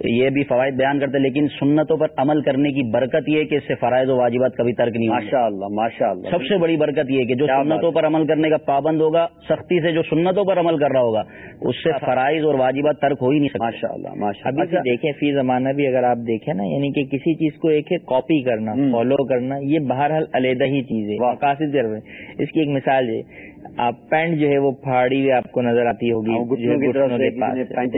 یہ بھی فوائد بیان کرتے لیکن سنتوں پر عمل کرنے کی برکت یہ ہے کہ اس سے فرائض و واجبات کبھی ترک نہیں ماشاء اللہ ماشاء اللہ سب سے بڑی برکت یہ کہ جو سنتوں پر عمل کرنے کا پابند ہوگا سختی سے جو سنتوں پر عمل کر رہا ہوگا اس سے فرائض اور واجبات ترک ہو ہی نہیں ماشاء اللہ ماشاء اللہ بھی دیکھیں فی زمانہ بھی اگر آپ دیکھیں نا یعنی کہ کسی چیز کو ایک ہے کاپی کرنا۔ فالو کرنا یہ بہرحال علیحدہ ہی چیز ہے۔ اس کی ایک مثال ہے آپ پینٹ جو ہے وہ پھاڑی ہوئی آپ کو نظر آتی ہوگی ہاں،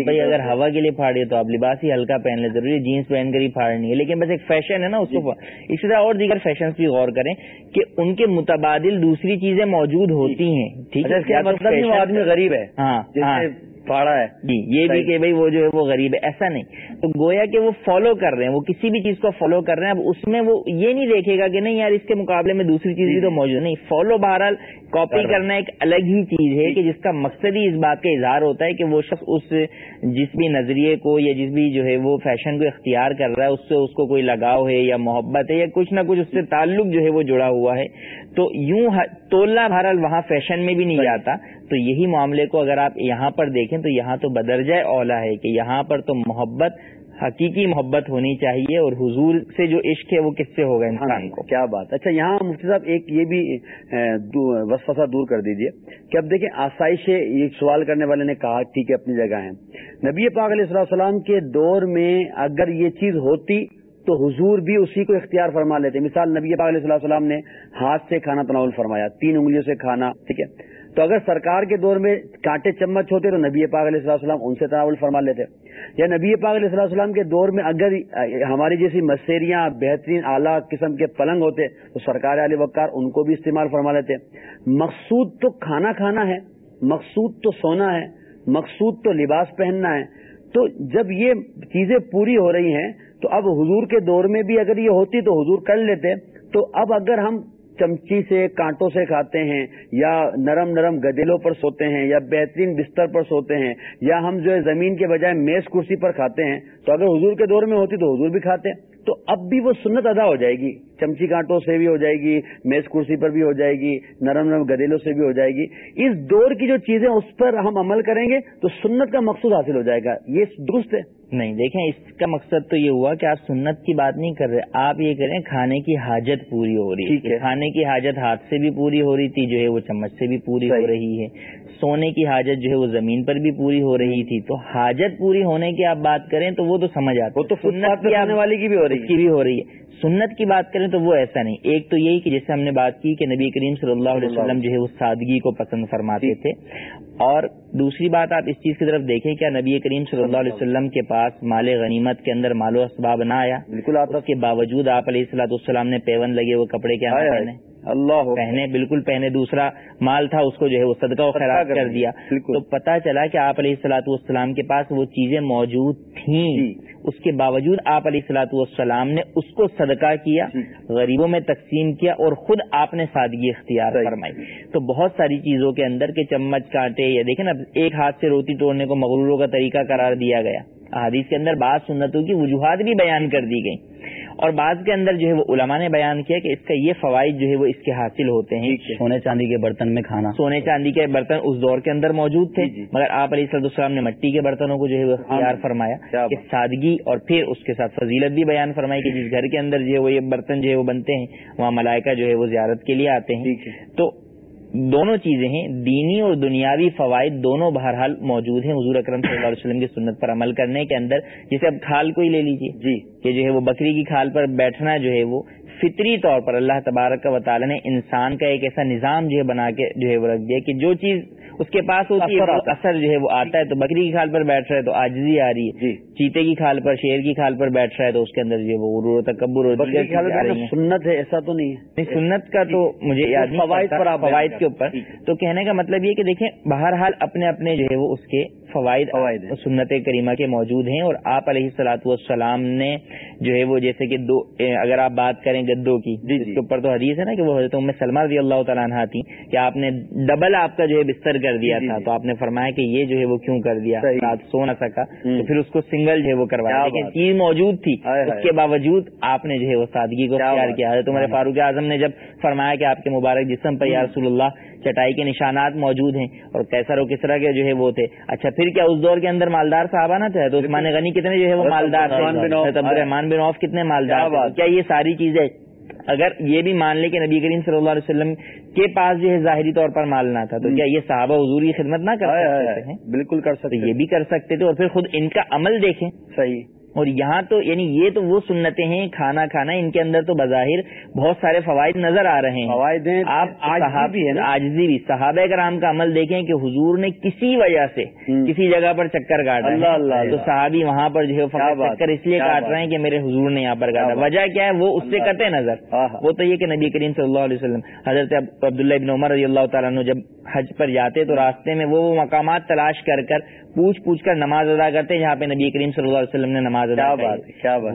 بھائی اگر۔ ہوا کے لیے پھاڑی ہے تو آپ لباس ہی ہلکا پہن لیں ضروری جینس پہن کر ہی پھاڑنی ہے۔ لیکن بس ایک فیشن ہے نا اس کو۔ اسی طرح اور دیگر فیشن بھی غور کریں کہ ان کے متبادل دوسری چیزیں موجود ہوتی ہیں ٹھیک اچھا ہے تو مطلب آدمی غریب ہے ہاں ہاں۔ پھاڑا ہے۔ جی یہ بھی۔ کہ بھائی وہ جو ہے وہ غریب ہے ایسا نہیں۔ تو گویا کہ وہ فالو کر رہے ہیں وہ کسی بھی چیز کو فالو کر رہے ہیں۔ اب اس میں وہ یہ نہیں دیکھے گا کہ نہیں یار اس کے مقابلے میں دوسری چیز بھی تو موجود نہیں فالو بہرحال کاپی۔ کرنا ایک الگ ہی چیز ہے کہ جس کا مقصد ہی اس بات کا اظہار ہوتا ہے کہ وہ شخص اس جس بھی نظریے کو یا جس بھی جو ہے وہ فیشن کو اختیار کر رہا ہے اس سے اس کو کوئی لگاؤ ہے یا محبت ہے یا کچھ نہ کچھ اس سے تعلق جو ہے وہ جڑا ہوا ہے۔ تو یوں تولنا بہرحال وہاں فیشن میں بھی نہیں جاتا تو یہی معاملے کو اگر آپ یہاں پر دیکھیں تو یہاں تو بدرجہ اولا ہے کہ یہاں پر تو محبت حقیقی محبت ہونی چاہیے اور حضور سے جو عشق ہے وہ کس سے ہوگا انسان کو؟ کیا بات اچھا یہاں مفتی صاحب ایک یہ بھی وسوسہ دور کر دیجیے کہ اب دیکھیں آسائش یہ سوال کرنے والے نے کہا ٹھیک ہے اپنی جگہ ہے نبی پاک علیہ السلام کے دور میں اگر یہ چیز ہوتی تو حضور بھی اسی کو اختیار فرما لیتے۔ مثال نبی پاک علیہ السلام نے ہاتھ سے کھانا تناول فرمایا تین انگلیوں سے کھانا ٹھیک ہے۔ تو اگر سرکار کے دور میں کانٹے چمچ ہوتے تو نبی پاک علیہ السلام ان سے تناول فرما لیتے۔ یا نبی پاک علیہ السلام کے دور میں اگر ہماری جیسی مسیریاں بہترین اعلیٰ قسم کے پلنگ ہوتے تو سرکار علی وقار ان کو بھی استعمال فرما لیتے۔ مقصود تو کھانا کھانا ہے، مقصود تو سونا ہے، مقصود تو لباس پہننا ہے۔ تو جب یہ چیزیں پوری ہو رہی ہیں تو اب حضور کے دور میں بھی اگر یہ ہوتی تو حضور کر لیتے۔ تو اب اگر ہم چمچی سے کانٹوں سے کھاتے ہیں، یا نرم نرم گدیلوں پر سوتے ہیں، یا بہترین بستر پر سوتے ہیں، یا ہم جو ہے زمین کے بجائے میز کرسی پر کھاتے ہیں، تو اگر حضور کے دور میں ہوتی تو حضور بھی کھاتے تو اب بھی وہ سنت ادا ہو جائے گی۔ چمچی کانٹوں سے بھی ہو جائے گی میز کرسی پر بھی ہو جائے گی نرم نرم گدیلوں سے بھی ہو جائے گی۔ اس دور کی جو چیزیں اس پر ہم عمل کریں گے تو سنت کا مقصود حاصل ہو جائے گا۔ یہ درست ہے۔ نہیں دیکھیں اس کا مقصد تو یہ ہوا کہ آپ سنت کی بات نہیں کر رہے۔ آپ یہ کریں کھانے کی حاجت پوری ہو رہی ہے۔ کھانے کی حاجت ہاتھ سے بھی پوری ہو رہی تھی جو ہے وہ چمچ سے بھی پوری ہو۔ رہی ہے۔ سونے کی حاجت جو ہے وہ زمین پر بھی پوری ہو رہی تھی۔ تو حاجت پوری ہونے کی آپ بات کریں تو وہ تو سمجھ آتی وہ تو پہ کی والی کی بھی ہو رہی اس کی بھی ہو رہی ہے۔ سنت کی بات کریں تو وہ ایسا نہیں۔ ایک تو یہی کہ جیسے ہم نے بات کی کہ نبی کریم صلی اللہ علیہ وسلم جو ہے وہ سادگی کو پسند فرماتے تھے۔ اور دوسری بات آپ اس چیز کی طرف دیکھیں کیا نبی کریم صلی اللہ علیہ وسلم کے پاس مال غنیمت کے اندر مال و اسباب نہ آیا؟ بالکل اس کے باوجود آپ علیہ السلاۃ السلام نے پیون لگے وہ کپڑے کے اللہ پہنے بالکل پہنے دوسرا مال تھا اس کو جو ہے وہ صدقہ و خیرات کر دیا۔ تو پتا چلا کہ آپ علیہ السلاۃ والسلام کے پاس وہ چیزیں موجود تھیں جی۔ اس کے باوجود آپ علیہ السلاۃ والسلام نے اس کو صدقہ کیا جی۔ غریبوں میں تقسیم کیا اور خود آپ نے سادگی اختیار۔ فرمائی تو بہت ساری چیزوں کے اندر کے چمچ کانٹے یا دیکھیں نا ایک ہاتھ سے روٹی توڑنے کو مغروروں کا طریقہ قرار دیا گیا حدیث کے اندر بعض سنتوں کی وجوہات بھی بیان کر دی گئی اور بعض کے اندر جو ہے وہ علماء نے بیان کیا کہ اس کا یہ فوائد جو ہے وہ اس کے حاصل ہوتے ہیں۔ سونے چاندی کے برتن میں کھانا۔ سونے چاندی کے برتن اس دور کے اندر موجود تھے۔ جی، جی۔ مگر آپ علیہ صلاح السلام نے مٹی کے برتنوں کو جو ہے وہ اختیار ہاں، فرمایا کیا کہ۔ سادگی اور پھر اس کے ساتھ فضیلت بھی بیان فرمائی کہ جس گھر کے اندر جو ہے وہ یہ برتن جو ہے وہ بنتے ہیں وہاں ملائکہ جو ہے وہ زیارت کے لیے آتے ہیں۔ تو دونوں چیزیں ہیں دینی اور دنیاوی فوائد دونوں بہرحال موجود ہیں۔ حضور اکرم صلی اللہ علیہ وسلم کی سنت پر عمل کرنے کے اندر جیسے اب کھال کو ہی لے لیجیے جی۔ کہ جو ہے وہ بکری کی کھال پر بیٹھنا جو ہے وہ فطری طور پر اللہ تبارک کا وطالعہ نے انسان کا ایک ایسا نظام جو ہے بنا کے جو ہے وہ رکھ دیا کہ جو چیز اس کے پاس ہوتی ہے اثر جو ہے وہ آتا ہے تو بکری کی کھال پر بیٹھ رہا ہے تو آجزی آ رہی ہے۔ جی۔ چیتے کی کھال پر شیر کی کھال پر بیٹھ رہا ہے تو اس کے اندر جو ہے وہ غرور تکبر سنت ہے ایسا تو نہیں ہے۔ سنت کا تو مجھے یاد نہیں فوائد پر فوائد کے اوپر۔ تو کہنے کا مطلب یہ کہ دیکھیں بہرحال اپنے اپنے جو ہے وہ اس کے فوائد فوائد سنت کریمہ کے موجود ہیں اور آپ علیہ السلاط والسلام نے جو ہے وہ جیسے کہ دو اگر آپ بات کریں گدوں کی جی اس کے اوپر تو حدیث ہے نا کہ وہ حضرت ام سلمہ رضی اللہ تعالیٰ عنہ تھی کہ آپ نے ڈبل آپ کا جو ہے بستر کر دیا تھا۔ تو آپ نے فرمایا کہ یہ جو ہے وہ کیوں کر دیا؟ رات سو نہ سکا۔ تو پھر اس کو سنگل جو ہے وہ کروایا۔ لیکن چیز موجود تھی۔ اس کے باوجود آپ نے جو ہے وہ سادگی کو تیار کیا۔ ہے تمہارے فاروق اعظم نے جب فرمایا کہ آپ کے مبارک جسم پر یا رسول اللہ چٹائی کے نشانات موجود ہیں اور کیسر و کسرا کے جو ہے وہ تھے۔ اچھا پھر کیا اس دور کے اندر مالدار صاحبہ نہ تھے؟ تو عثمان غنی کتنے جو ہے وہ مالدار عبدالرحمان بن عوف کتنے مالدار کیا یہ ساری چیزیں اگر یہ بھی مان لے کہ نبی کریم صلی اللہ علیہ وسلم کے پاس جو ہے ظاہری طور پر مالنا تھا تو کیا یہ صحابہ حضور کی خدمت نہ کر سکتے ہیں بالکل کر سکتے یہ بھی کر سکتے تھے اور پھر خود ان کا عمل دیکھیں۔ صحیح۔ اور یہاں تو یعنی یہ تو وہ سنتے ہیں کھانا کھانا ان کے اندر تو بظاہر بہت سارے فوائد نظر آ رہے ہیں۔ فوائد آپ آجزی بھی صحابہ کرام کا عمل دیکھیں کہ حضور نے کسی وجہ سے کسی جگہ پر چکر کاٹا اللہ اللہ تو صحابی وہاں پر جو ہے چکر اس لیے کاٹ رہے ہیں کہ میرے حضور نے یہاں پر کاٹا وجہ کیا ہے؟ وہ اس سے کٹے نظر۔ وہ تو یہ کہ نبی کریم صلی اللہ علیہ وسلم حضرت عبداللہ ابن عمر رضی اللہ تعالیٰ جب حج پر جاتے تو راستے میں وہ مقامات تلاش کر کر پوچھ پوچھ کر نماز ادا کرتے ہیں جہاں پہ نبی کریم صلی اللہ علیہ وسلم نے نماز ادا بات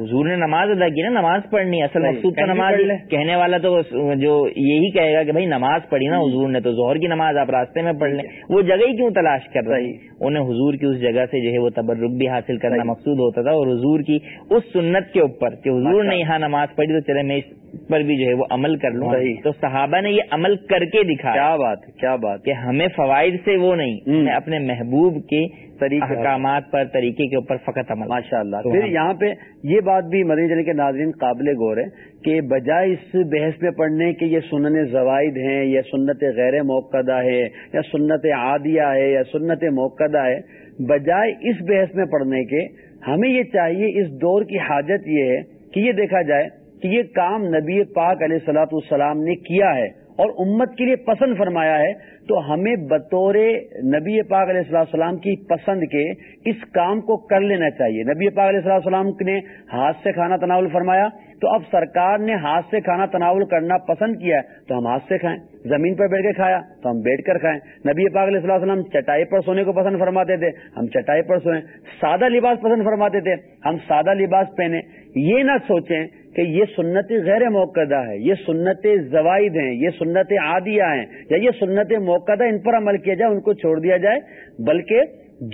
حضور نے نماز ادا کی نا نماز پڑھنی اصل مقصود تو نماز کہنے والا تو جو یہی کہے گا کہ بھائی نماز پڑھی نا حضور نے تو ظہر کی نماز آپ راستے میں پڑھ لیں۔ وہ جگہ ہی کیوں تلاش کر رہے ہیں؟ انہیں حضور کی اس جگہ سے جو ہے وہ تبرک بھی حاصل کرنا مقصود ہوتا تھا اور حضور کی اس سنت کے اوپر کہ حضور نے یہاں نماز پڑھی تو چلے میں اس پر بھی جو ہے وہ عمل کر لوں۔ تو صحابہ نے یہ عمل کر کے دکھا کیا بات کیا بات کہ ہمیں فوائد سے وہ نہیں اپنے محبوب کے احکامات پر طریقے کے اوپر فقط عمل۔ ماشاء اللہ پھر یہاں پہ یہ بات بھی مدنی چلے کے ناظرین قابل غور ہے کہ بجائے اس بحث میں پڑھنے کے یہ سنن زوائد ہیں یا سنت غیر موقع ہے یا سنت عادیہ ہے یا سنت موقع ہے بجائے اس بحث میں پڑھنے کے ہمیں یہ چاہیے اس دور کی حاجت یہ ہے کہ یہ دیکھا جائے کہ یہ کام نبی پاک علیہ سلاۃ السلام نے کیا ہے۔ اور امت کے لیے پسند فرمایا ہے، تو ہمیں بطور نبی پاک علیہ السلام کی پسند کے اس کام کو کر لینا چاہیے۔ نبی پاک علیہ السلام نے ہاتھ سے کھانا تناول فرمایا، تو اب سرکار نے ہاتھ سے کھانا تناول کرنا پسند کیا ہے، تو ہم ہاتھ سے کھائیں۔ زمین پر بیٹھ کے کھایا، تو ہم بیٹھ کر کھائیں۔ نبی پاک علیہ السلام چٹائی پر سونے کو پسند فرماتے تھے، ہم چٹائی پر سوئیں۔ سادہ لباس پسند فرماتے تھے، ہم سادہ لباس پہنے یہ نہ سوچیں کہ یہ سنت غیر موقع ہے، یہ سنت زوائد ہیں، یہ سنت عادیہ ہیں، یا یہ سنت موقع ان پر عمل کیا جائے، ان کو چھوڑ دیا جائے، بلکہ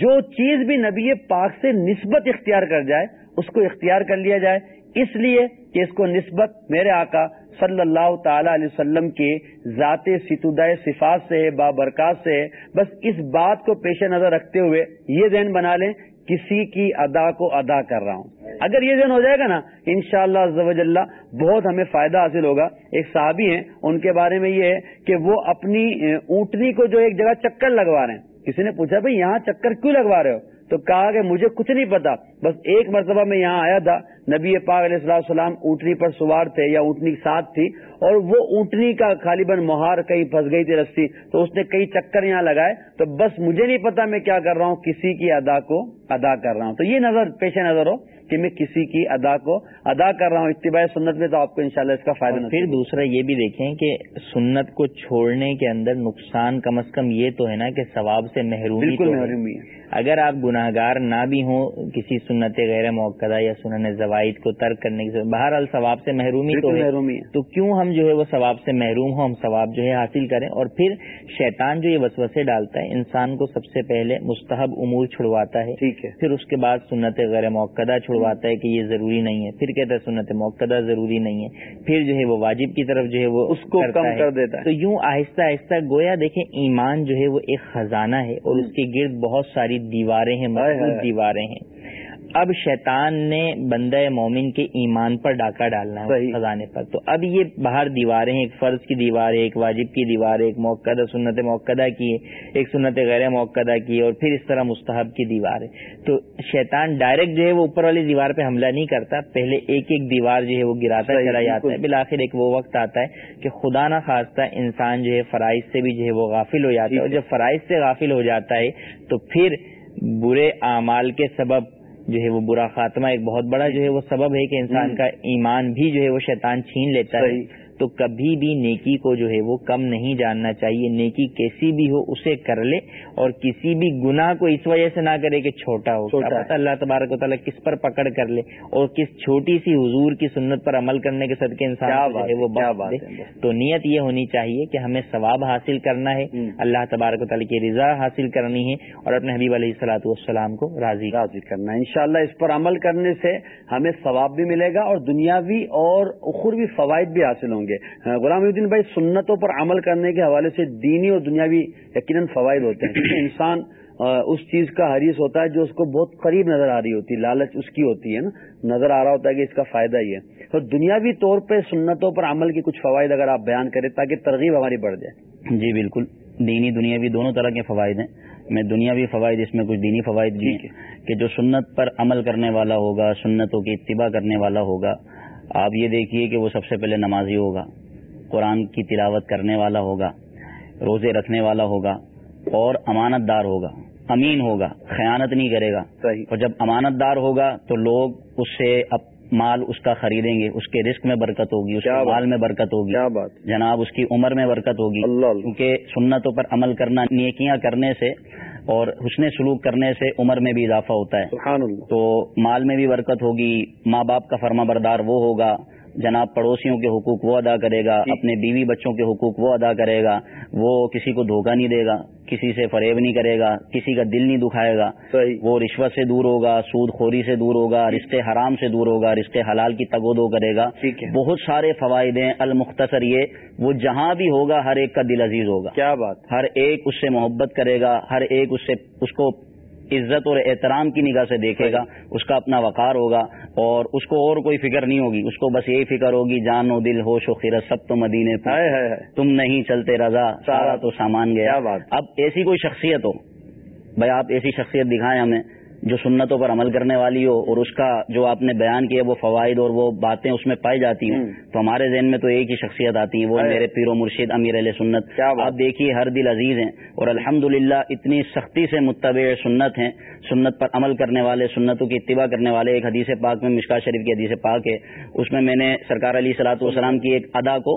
جو چیز بھی نبی پاک سے نسبت اختیار کر جائے، اس کو اختیار کر لیا جائے۔ اس لیے کہ اس کو نسبت میرے آقا صلی اللہ تعالی علیہ وسلم کے ذات ستودہ صفات سے ہے بابرکات سے ہے بس اس بات کو پیش نظر رکھتے ہوئے یہ ذہن بنا لیں کسی کی ادا کو ادا کر رہا ہوں۔ اگر یہ ذہن ہو جائے گا نا ان شاء اللہ بہت ہمیں فائدہ حاصل ہوگا۔ ایک صحابی ہیں، ان کے بارے میں یہ ہے کہ وہ اپنی اونٹنی کو جو ایک جگہ چکر لگوا رہے ہیں۔ کسی نے پوچھا، بھائی، یہاں چکر کیوں لگوا رہے ہو؟ تو کہا کہ مجھے کچھ نہیں پتا بس ایک مرتبہ میں یہاں آیا تھا نبی پاک علیہ السلام السلام اونٹنی پر سوار تھے یا اونٹنی ساتھ تھی اور وہ اونٹنی کا خالی بن مہار کہیں پھنس گئی تھی رسی تو اس نے کئی چکر یہاں لگائے تو بس مجھے نہیں پتا میں کیا کر رہا ہوں کسی کی ادا کو ادا کر رہا ہوں۔ تو یہ نظر پیش نظر ہو کہ میں کسی کی ادا کو ادا کر رہا ہوں اتباع سنت میں تو آپ کو انشاءاللہ اس کا فائدہ پھر دوسرا یہ بھی دیکھیں کہ سنت کو چھوڑنے کے اندر نقصان کم از کم یہ تو ہے نا کہ ثواب سے محرومی بالکل محرومی ہے۔ اگر آپ گناہ گار نہ بھی ہوں کسی سنت غیر موقع یا سنن زوائد کو ترک کرنے کی بہرحال ثواب سے محرومی تو محرومی تو کیوں ہم جو ہے وہ ثواب سے محروم ہوں ہم ثواب جو ہے حاصل کریں؟ اور پھر شیطان جو یہ وسوسے ڈالتا ہے انسان کو سب سے پہلے مستحب امور چھڑواتا ہے۔ ٹھیک ہے۔ پھر اس کے بعد سنت غیر موقع چھڑواتا ہے کہ یہ ضروری نہیں ہے۔ پھر کہتا ہے سنت موقع ضروری نہیں ہے۔ پھر جو ہے وہ واجب کی طرف جو ہے وہ اس کو کم کر دیتا ہے۔ تو یوں آہستہ آہستہ گویا دیکھیں ایمان جو ہے وہ ایک خزانہ ہے اور اس کے گرد بہت ساری دیواریں ہیں مضبوط دیواریں ہیں۔ اب شیطان نے بندہ مومن کے ایمان پر ڈاکہ ڈالنا ہے خزانے پر۔ تو اب یہ باہر دیواریں ایک فرض کی دیوار ہے ایک واجب کی دیوار ہے ایک موقع سنت موقع کی ہے ایک سنت غیر موقع کی ہے اور پھر اس طرح مستحب کی دیوار ہے۔ تو شیطان ڈائریکٹ جو ہے وہ اوپر والی دیوار پہ حملہ نہیں کرتا پہلے ایک ایک دیوار جو ہے وہ گراتا چلا جاتا ہے۔ بالآخر ایک وہ وقت آتا ہے کہ خدا نہ خواستہ انسان جو ہے فرائض سے بھی جو ہے وہ غافل ہو جاتا ہے اور جب فرائض سے غافل ہو جاتا ہے تو پھر برے اعمال کے سبب جو ہے وہ برا خاتمہ ایک بہت بڑا جو ہے وہ سبب ہے کہ انسان کا ایمان بھی جو ہے وہ شیطان چھین لیتا ہے۔ تو کبھی بھی نیکی کو جو ہے وہ کم نہیں جاننا چاہیے۔ نیکی کیسی بھی ہو اسے کر لے اور کسی بھی گناہ کو اس وجہ سے نہ کرے کہ چھوٹا ہو۔ چھوٹا اللہ تبارک و تعالیٰ کس پر پکڑ کر لے اور کس چھوٹی سی حضور کی سنت پر عمل کرنے کے صدقے انسان جو ہے وہ دے۔ تو نیت یہ ہونی چاہیے کہ ہمیں ثواب حاصل کرنا ہے۔ اللہ تبارک و تعالیٰ کی رضا حاصل کرنی ہے اور اپنے حبیب علیہ السلاۃ والسلام کو راضی راضی کرنا ہے۔ انشاءاللہ اس پر عمل کرنے سے ہمیں ثواب بھی ملے گا اور دنیاوی اور اخروی فوائد بھی حاصل ہوں گے۔ غلام الدین بھائی سنتوں پر عمل کرنے کے حوالے سے دینی اور دنیاوی یقیناً فوائد ہوتے ہیں۔ کیونکہ انسان اس چیز کا حریث ہوتا ہے جو اس کو بہت قریب نظر آ رہی ہوتی ہے لالچ اس کی ہوتی ہے نا۔ نظر آ رہا ہوتا ہے کہ اس کا فائدہ ہی ہے۔ تو دنیاوی طور پہ سنتوں پر عمل کی کچھ فوائد اگر آپ بیان کریں تاکہ ترغیب ہماری بڑھ جائے۔ جی بالکل۔ دینی دنیاوی دونوں طرح کے فوائد ہیں۔ میں دنیاوی فوائد اس میں کچھ دینی فوائد بھی ہیں کہ جو سنت پر عمل کرنے والا ہوگا سنتوں کی اتباع کرنے والا ہوگا آپ یہ دیکھیے کہ وہ سب سے پہلے نمازی ہوگا قرآن کی تلاوت کرنے والا ہوگا روزے رکھنے والا ہوگا اور امانت دار ہوگا امین ہوگا خیانت نہیں کرے گا۔ اور جب امانت دار ہوگا تو لوگ اس سے مال اس کا خریدیں گے اس کے رسک میں برکت ہوگی اس کے مال میں برکت ہوگی۔ جناب اس کی عمر میں برکت ہوگی۔ کیونکہ سنتوں پر عمل کرنا نیکیاں کرنے سے اور حسن سلوک کرنے سے عمر میں بھی اضافہ ہوتا ہے۔ تو مال میں بھی برکت ہوگی ماں باپ کا فرما بردار وہ ہوگا۔ جناب پڑوسیوں کے حقوق وہ ادا کرے گا جی۔ اپنے بیوی بچوں کے حقوق وہ ادا کرے گا وہ کسی کو دھوکہ نہیں دے گا کسی سے فریب نہیں کرے گا کسی کا دل نہیں دکھائے گا۔ وہ رشوت سے دور ہوگا سود خوری سے دور ہوگا رشتے حرام سے دور ہوگا رشتے حلال کی تگودو کرے گا۔ بہت سارے فوائد ہیں۔ المختصر یہ وہ جہاں بھی ہوگا ہر ایک کا دل عزیز ہوگا۔ کیا بات۔ ہر ایک اس سے محبت کرے گا ہر ایک اس سے اس کو عزت اور احترام کی نگاہ سے دیکھے گا اس کا اپنا وقار ہوگا۔ اور اس کو اور کوئی فکر نہیں ہوگی اس کو بس یہی فکر ہوگی جان و دل ہوش و خیرت سب تو مدینے تم نہیں چلتے رضا سارا تو سامان گیا۔ اب ایسی کوئی شخصیت ہو بھائی آپ ایسی شخصیت دکھائیں ہمیں۔ جو سنتوں پر عمل کرنے والی ہو اور اس کا جو آپ نے بیان کیا وہ فوائد اور وہ باتیں اس میں پائی جاتی ہیں تو ہمارے ذہن میں تو ایک ہی شخصیت آتی ہیں وہ میرے پیر و مرشید امیر علیہ سنت۔ آپ دیکھیے ہر دل عزیز ہیں اور الحمد اتنی سختی سے متبع سنت ہیں۔ سنت پر عمل کرنے والے سنتوں کی اتباع کرنے والے ایک حدیث پاک میں مشکا شریف کی حدیث پاک ہے۔ اس میں میں نے سرکار علی صلاحت والسلام کی ایک ادا کو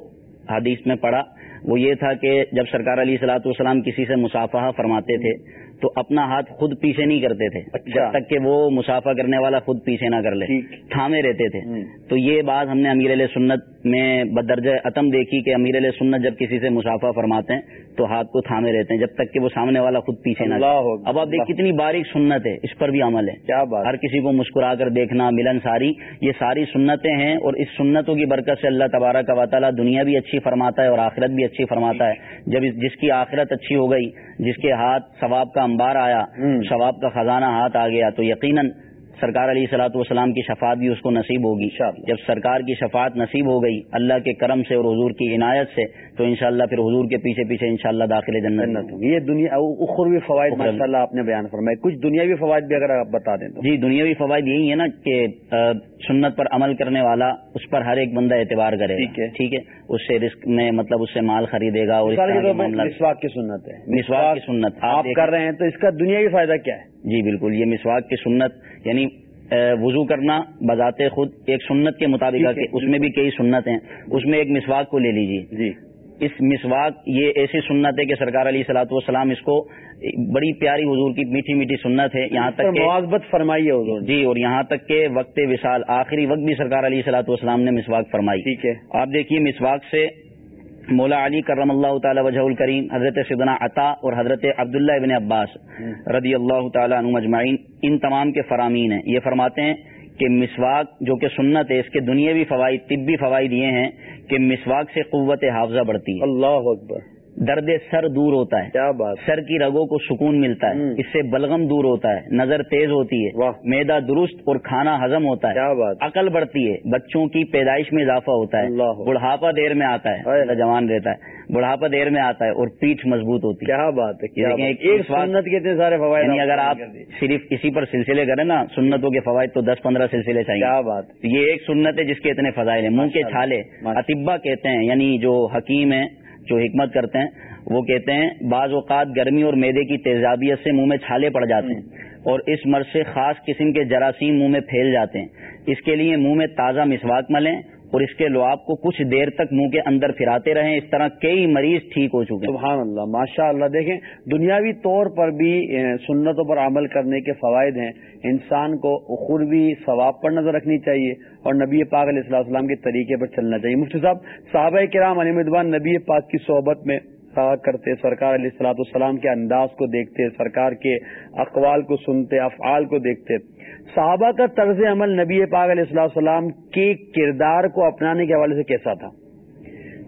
حدیث میں پڑھا۔ وہ یہ تھا کہ جب سرکار علی صلاحت والسلام کسی سے مسافہ فرماتے تھے تو اپنا ہاتھ خود پیچھے نہیں کرتے تھے۔ اچھا۔ جب تک کہ وہ مسافہ کرنے والا خود پیچھے نہ کر لے۔ تھامے رہتے تھے۔ تو یہ بات ہم نے امیر علیہ سنت میں بدرج عتم دیکھی کہ امیر علیہ سنت جب کسی سے مسافہ فرماتے ہیں تو ہاتھ کو تھامے رہتے ہیں جب تک کہ وہ سامنے والا خود پیچھے نہ اب آپ دیکھ کتنی باریک سنت ہے اس پر بھی عمل ہے۔ کیا بات۔ ہر کسی کو مسکرا کر دیکھنا ملن ساری یہ ساری سنتیں ہیں اور اس سنتوں کی برکت سے اللہ تبارک کا تعالیٰ دنیا بھی اچھی فرماتا ہے اور آخرت بھی اچھی فرماتا ہے۔ جب جس کی آخرت اچھی ہو گئی جس کے ہاتھ ثواب کا انبار آیا ثواب کا خزانہ ہاتھ آ گیا تو یقیناً سرکار علیہ صلاحت والسلام کی شفاعت بھی اس کو نصیب ہوگی۔ جب سرکار کی شفاعت نصیب ہو گئی اللہ کے کرم سے اور حضور کی عنایت سے تو انشاءاللہ پھر حضور کے پیچھے پیچھے انشاءاللہ داخل جنت۔ یہ دنیا اخروی فوائد ماشاء اللہ آپ نے بیان فرمائے۔ کچھ دنیاوی فوائد بھی اگر آپ بتا دیں تو۔ جی دنیاوی فوائد یہی ہے نا کہ سنت پر عمل کرنے والا اس پر ہر ایک بندہ اعتبار کرے ٹھیک ہے۔ اس سے رسک میں مطلب اس سے مال خریدے گا اور مسواک کی سنت ہے۔ مسواک کی سنت۔ آپ کر رہے ہیں تو اس کا دنیاوی فائدہ کیا ہے؟ جی بالکل یہ مسواک کی سنت یعنی وضو کرنا بذات خود ایک سنت کے مطابق اس میں بھی کئی سنت ہیں۔ اس میں ایک مسواک کو لے لیجیے جی۔ اس مسواک یہ ایسی سنت ہے کہ سرکار علی سلاۃ والسلام اس کو بڑی پیاری حضور کی میٹھی میٹھی سنت ہے۔ یہاں تک معذبت فرمائی ہے جی اور یہاں تک کہ وقت وصال آخری وقت بھی سرکار علی سلاۃ والسلام نے مسواک فرمائی۔ ٹھیک ہے۔ آپ دیکھیے مسواک سے مولا علی کرم اللہ تعالی وجہ الکریم حضرت سدنا عطا اور حضرت عبداللہ ابن عباس رضی اللہ تعالیٰ عنہ مجمعین ان تمام کے فرامین ہیں۔ یہ فرماتے ہیں کہ مسواک جو کہ سنت ہے، اس کے دنیاوی فوائد، طبی فوائد یہ ہیں کہ مسواک سے قوت حافظہ بڑھتی ہے۔ اللہ اکبر۔ درد سر دور ہوتا ہے۔ کیا بات سر کی رگوں کو سکون ملتا ہے۔ اس سے بلغم دور ہوتا ہے۔ نظر تیز ہوتی ہے۔ میدا درست اور کھانا ہضم ہوتا کیا ہے۔ بات عقل بڑھتی ہے۔ بچوں کی پیدائش میں اضافہ ہوتا ہے۔ بڑھاپا دیر میں آتا ہے۔ جوان رہتا ہے۔ بڑھاپا دیر میں آتا ہے اور پیٹھ مضبوط ہوتی ہے۔ کیا بات ہے۔ کیا بات ایک- سنت کے اتنے سارے فوائد یعنی اگر آپ۔ صرف اسی پر سلسلے کریں نا سنتوں کے فوائد تو دس پندرہ سلسلے چاہیے کیا بات یہ ایک سنت ہے جس کے اتنے فضائل ہیں۔ منہ کے چھالے اطبا کہتے ہیں یعنی جو حکیم ہیں جو حکمت کرتے ہیں، وہ کہتے ہیں، بعض اوقات گرمی اور میدے کی تیزابیت سے منہ میں چھالے پڑ جاتے ہیں اور اس مرض سے خاص قسم کے جراثیم منہ میں پھیل جاتے ہیں۔ اس کے لیے منہ میں تازہ مسواک ملیں اور اس کے لعاب کو کچھ دیر تک منہ کے اندر پھراتے رہیں، اس طرح کئی مریض ٹھیک ہو چکے ہیں۔ سبحان اللہ ماشاء اللہ دیکھیں، دنیاوی طور پر بھی سنتوں پر عمل کرنے کے فوائد ہیں۔ انسان کو خود ثواب پر نظر رکھنی چاہیے اور نبی پاک علیہ السلام السلام کے طریقے پر چلنا چاہیے۔ مفتی صاحب، صحابہ کرام علی مدوان نبی پاک کی صحبت میں کرتے سرکار علیہ السلاۃ السلام کے انداز کو دیکھتے سرکار کے اقوال کو سنتے افعال کو دیکھتے۔ صحابہ کا طرز عمل نبی پاک علیہ السلام السلام کے کردار کو اپنانے کے حوالے سے کیسا تھا؟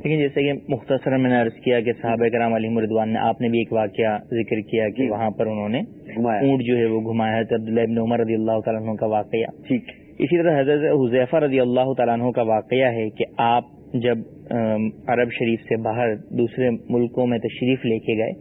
لیکن جیسے کہ مختصر میں نے عرض کیا کہ صحابہ کرام علی مردوان نے آپ نے بھی ایک واقعہ ذکر کیا کہ جی۔ وہاں پر انہوں نے اونٹ جو ہے وہ گھمایا۔ ہے عبداللہ ابن عمر رضی اللہ تعالیٰ عنہ کا واقعہ۔ ٹھیک۔ اسی طرح حضرت حذیفہ رضی اللہ تعالیٰ عنہ کا واقعہ ہے کہ آپ جب عرب شریف سے باہر دوسرے ملکوں میں تشریف لے کے گئے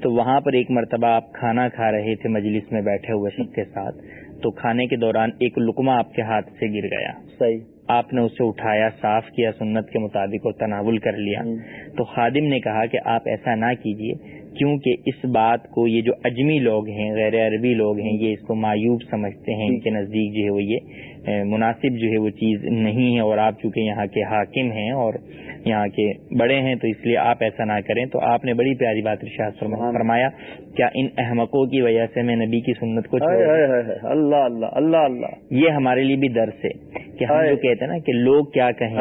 تو وہاں پر ایک مرتبہ آپ کھانا کھا رہے تھے مجلس میں بیٹھے ہوئے سب کے ساتھ تو کھانے کے دوران ایک لقمہ آپ کے ہاتھ سے گر گیا۔ صحیح۔ آپ نے اسے اٹھایا صاف کیا سنت کے مطابق اور تناول کر لیا۔ تو خادم نے کہا کہ آپ ایسا نہ کیجیے کیونکہ اس بات کو یہ جو اجمی لوگ ہیں غیر عربی لوگ ہیں یہ اس کو معیوب سمجھتے ہیں ان کے نزدیک جو ہے وہ یہ مناسب جو ہے وہ چیز نہیں ہے اور آپ چونکہ یہاں کے حاکم ہیں اور یہاں کے بڑے ہیں تو اس لیے آپ ایسا نہ کریں۔ تو آپ نے بڑی پیاری بات ارشاد فرما- فرمایا کیا ان احمقوں کی وجہ سے میں نبی کی سنت کو اللہ اللہ اللہ اللہ۔ یہ ہمارے لیے بھی درس ہے کہ ہم۔ جو کہتے ہیں نا کہ لوگ کیا کہیں۔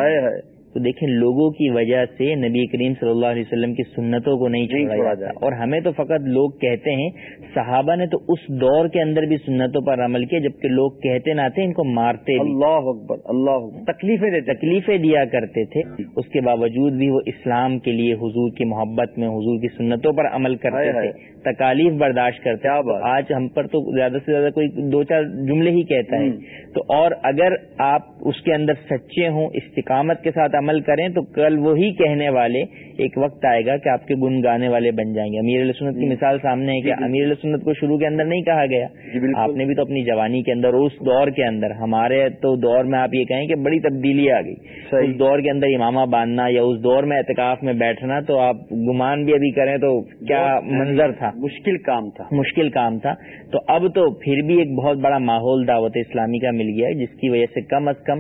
تو دیکھیں لوگوں کی وجہ سے نبی کریم صلی اللہ علیہ وسلم کی سنتوں کو نہیں چھوڑا جاتا۔ اور ہمیں تو فقط لوگ کہتے ہیں صحابہ نے تو اس دور کے اندر بھی سنتوں پر عمل کیا جبکہ لوگ کہتے نہ تھے ان کو مارتے اللہ اکبر اللہ تکلیفیں تکلیفیں دیا کرتے تھے۔ اس کے باوجود بھی وہ اسلام کے لیے حضور کی محبت میں حضور کی سنتوں پر عمل کرتے۔ تھے۔ تکالیف برداشت کرتے آج ہم پر تو زیادہ سے زیادہ کوئی دو چار جملے ہی کہتا ہے۔ تو اور اگر آپ اس کے اندر سچے ہوں استقامت کے ساتھ عمل کریں تو کل وہی کہنے والے ایک وقت آئے گا کہ آپ کے گن گانے والے بن جائیں گے۔ امیر علیہ سنت کی مثال سامنے ہے کہ امیر علیہ سنت کو شروع کے اندر نہیں کہا گیا۔ جی،۔ آپ نے بھی تو اپنی جوانی کے اندر اس دور کے اندر ہمارے تو دور میں آپ یہ کہیں کہ بڑی تبدیلی آ گئی۔ اس دور کے اندر امامہ باندھنا یا اس دور میں اعتکاف میں بیٹھنا تو آپ گمان بھی ابھی کریں تو کیا منظر تھا؟ مشکل کام تھا۔ مشکل کام تھا۔ تو اب تو پھر بھی ایک بہت بڑا ماحول دعوت اسلامی کا مل گیا ہے جس کی وجہ سے کم از کم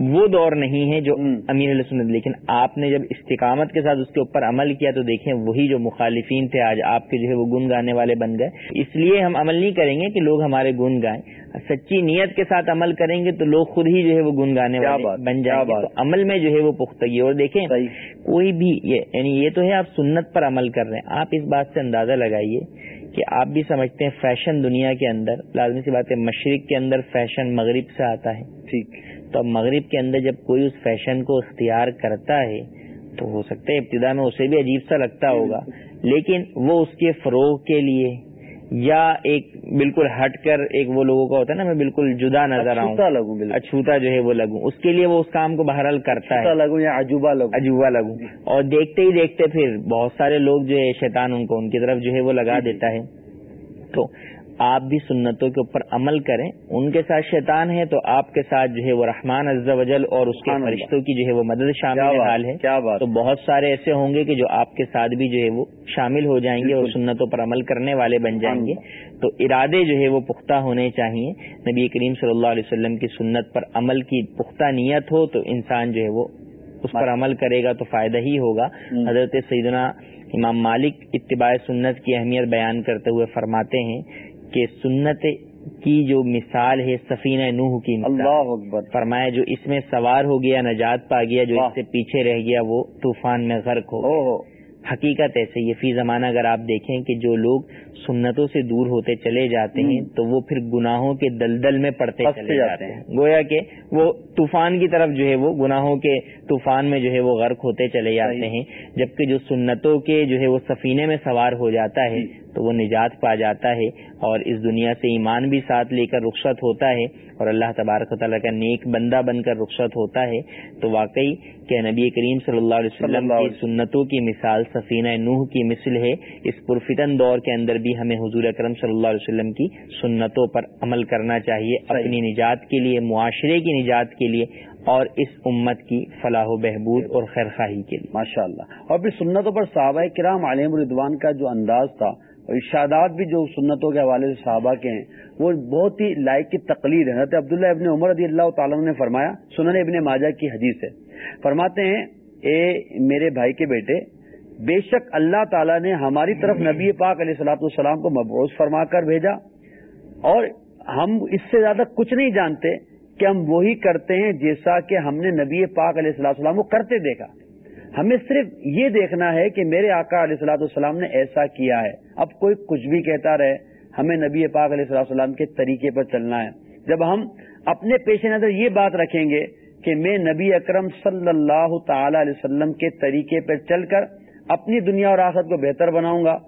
وہ دور نہیں ہے جو ہم۔ امیر علیہ سنت لیکن آپ نے جب استقامت کے ساتھ اس کے اوپر عمل کیا تو دیکھیں وہی جو مخالفین تھے آج آپ کے جو ہے وہ گن گانے والے بن گئے اس لیے ہم عمل نہیں کریں گے کہ لوگ ہمارے گن گائیں سچی نیت کے ساتھ عمل کریں گے تو لوگ خود ہی جو ہے وہ گن گانے والے بن جائیں گے۔ تو عمل میں جو ہے وہ پختگی اور دیکھیں۔ کوئی بھی یہ یعنی یہ تو ہے آپ سنت پر عمل کر رہے ہیں آپ اس بات سے اندازہ لگائیے کہ آپ بھی سمجھتے ہیں فیشن دنیا کے اندر لازمی سی بات ہے مشرق کے اندر فیشن مغرب سے آتا ہے ٹھیک تو اب مغرب کے اندر جب کوئی اس فیشن کو اختیار کرتا ہے تو ہو سکتا ہے ابتدا میں اسے بھی عجیب سا لگتا ہوگا۔ لیکن وہ اس کے فروغ کے لیے یا ایک بالکل ہٹ کر ایک وہ لوگوں کا ہوتا ہے نا میں بالکل جدا نظر آؤں۔ اچھوتا لگوں بالکل۔ اچھوتا جو ہے وہ لگوں۔ اس کے لیے وہ اس کام کو بہرحال کرتا ہے۔ لگوں یا عجوبہ لگوں۔ عجوبہ لگوں۔ اور دیکھتے ہی دیکھتے پھر بہت سارے لوگ جو ہے شیطان ان کو ان کی طرف جو ہے وہ لگا دیتا ہے۔ تو آپ بھی سنتوں کے اوپر عمل کریں ان کے ساتھ شیطان ہے تو آپ کے ساتھ جو ہے وہ رحمان عز و جل اور اس کے۔ فرشتوں کی جو ہے وہ مدد شامل حال ہے کیا بات تو بہت سارے ایسے ہوں گے کہ جو آپ کے ساتھ بھی جو ہے وہ شامل ہو جائیں گے اور۔ سنتوں پر عمل کرنے والے بن جائیں گے تو ارادے جو ہے وہ پختہ ہونے چاہیے نبی کریم صلی اللہ علیہ وسلم کی سنت پر عمل کی پختہ نیت ہو تو انسان جو ہے وہ اس پر عمل کرے گا تو فائدہ ہی ہوگا۔ حضرت سیدنا امام مالک اتباع سنت کی اہمیت بیان کرتے ہوئے فرماتے ہیں کہ سنت کی جو مثال ہے سفینہ نوح کی مثال اللہ اکبر۔ فرمایا جو اس میں سوار ہو گیا نجات پا گیا جو۔ اس سے پیچھے رہ گیا وہ طوفان میں غرق ہو حقیقت ایسے یہ فی زمانہ اگر آپ دیکھیں کہ جو لوگ سنتوں سے دور ہوتے چلے جاتے ہیں تو وہ پھر گناہوں کے دلدل میں پڑتے چلے جاتے ہیں۔ گویا کہ وہ طوفان کی طرف جو ہے وہ گناہوں کے طوفان میں جو ہے وہ غرق ہوتے چلے جاتے ہیں۔ جبکہ جو سنتوں کے جو ہے وہ سفینے میں سوار ہو جاتا ہے تو وہ نجات پا جاتا ہے اور اس دنیا سے ایمان بھی ساتھ لے کر رخصت ہوتا ہے۔ اور اللہ تبارک تعالیٰ کا نیک بندہ بن کر رخصت ہوتا ہے تو واقعی کہ نبی کریم صلی اللہ علیہ وسلم کی سنتوں کی مثال سفینہ نوح کی مثل ہے۔ اس پرفتن دور کے اندر بھی ہمیں حضور اکرم صلی اللہ علیہ وسلم کی سنتوں پر عمل کرنا چاہیے اپنی نجات کے لیے معاشرے کی نجات کے لیے اور اس امت کی فلاح و بہبود اور خیر خواہی کے لیے۔ ماشاء اللہ اور پھر سنتوں پر صحابہ کرام علیہ ردوان کا جو انداز تھا ارشادات بھی جو سنتوں کے حوالے سے صحابہ کے ہیں، وہ بہت ہی لائق کی تقلید ہے حضرت عبداللہ ابن عمر رضی اللہ تعالیٰ نے فرمایا، سنن ابن ماجہ کی حدیث ہے۔ فرماتے ہیں، اے میرے بھائی کے بیٹے، بے شک اللہ تعالیٰ نے ہماری طرف نبی پاک علیہ السلاۃ السلام کو مبعوث فرما کر بھیجا۔ اور ہم اس سے زیادہ کچھ نہیں جانتے کہ ہم وہی کرتے ہیں جیسا کہ ہم نے نبی پاک علیہ السلاۃ السلام کو کرتے دیکھا۔ ہمیں صرف یہ دیکھنا ہے کہ میرے آقا علیہ السلاۃ السلام نے ایسا کیا ہے۔ اب کوئی کچھ بھی کہتا رہے، ہمیں نبی پاک علیہ السلام کے طریقے پر چلنا ہے۔ جب ہم اپنے پیش نظر یہ بات رکھیں گے کہ میں نبی اکرم صلی اللہ تعالی علیہ وسلم کے طریقے پر چل کر اپنی دنیا اور آخرت کو بہتر بناؤں گا،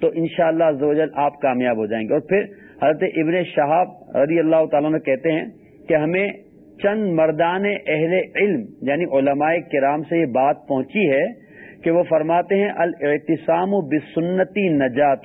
تو انشاءاللہ شاء اللہ آپ کامیاب ہو جائیں گے۔ اور پھر حضرت ابن شہاب رضی اللہ تعالیٰ نے کہتے ہیں کہ ہمیں چند مردان اہل علم یعنی علماء کرام سے یہ بات پہنچی ہے کہ وہ فرماتے ہیں، الاعتصام و بسنتی نجات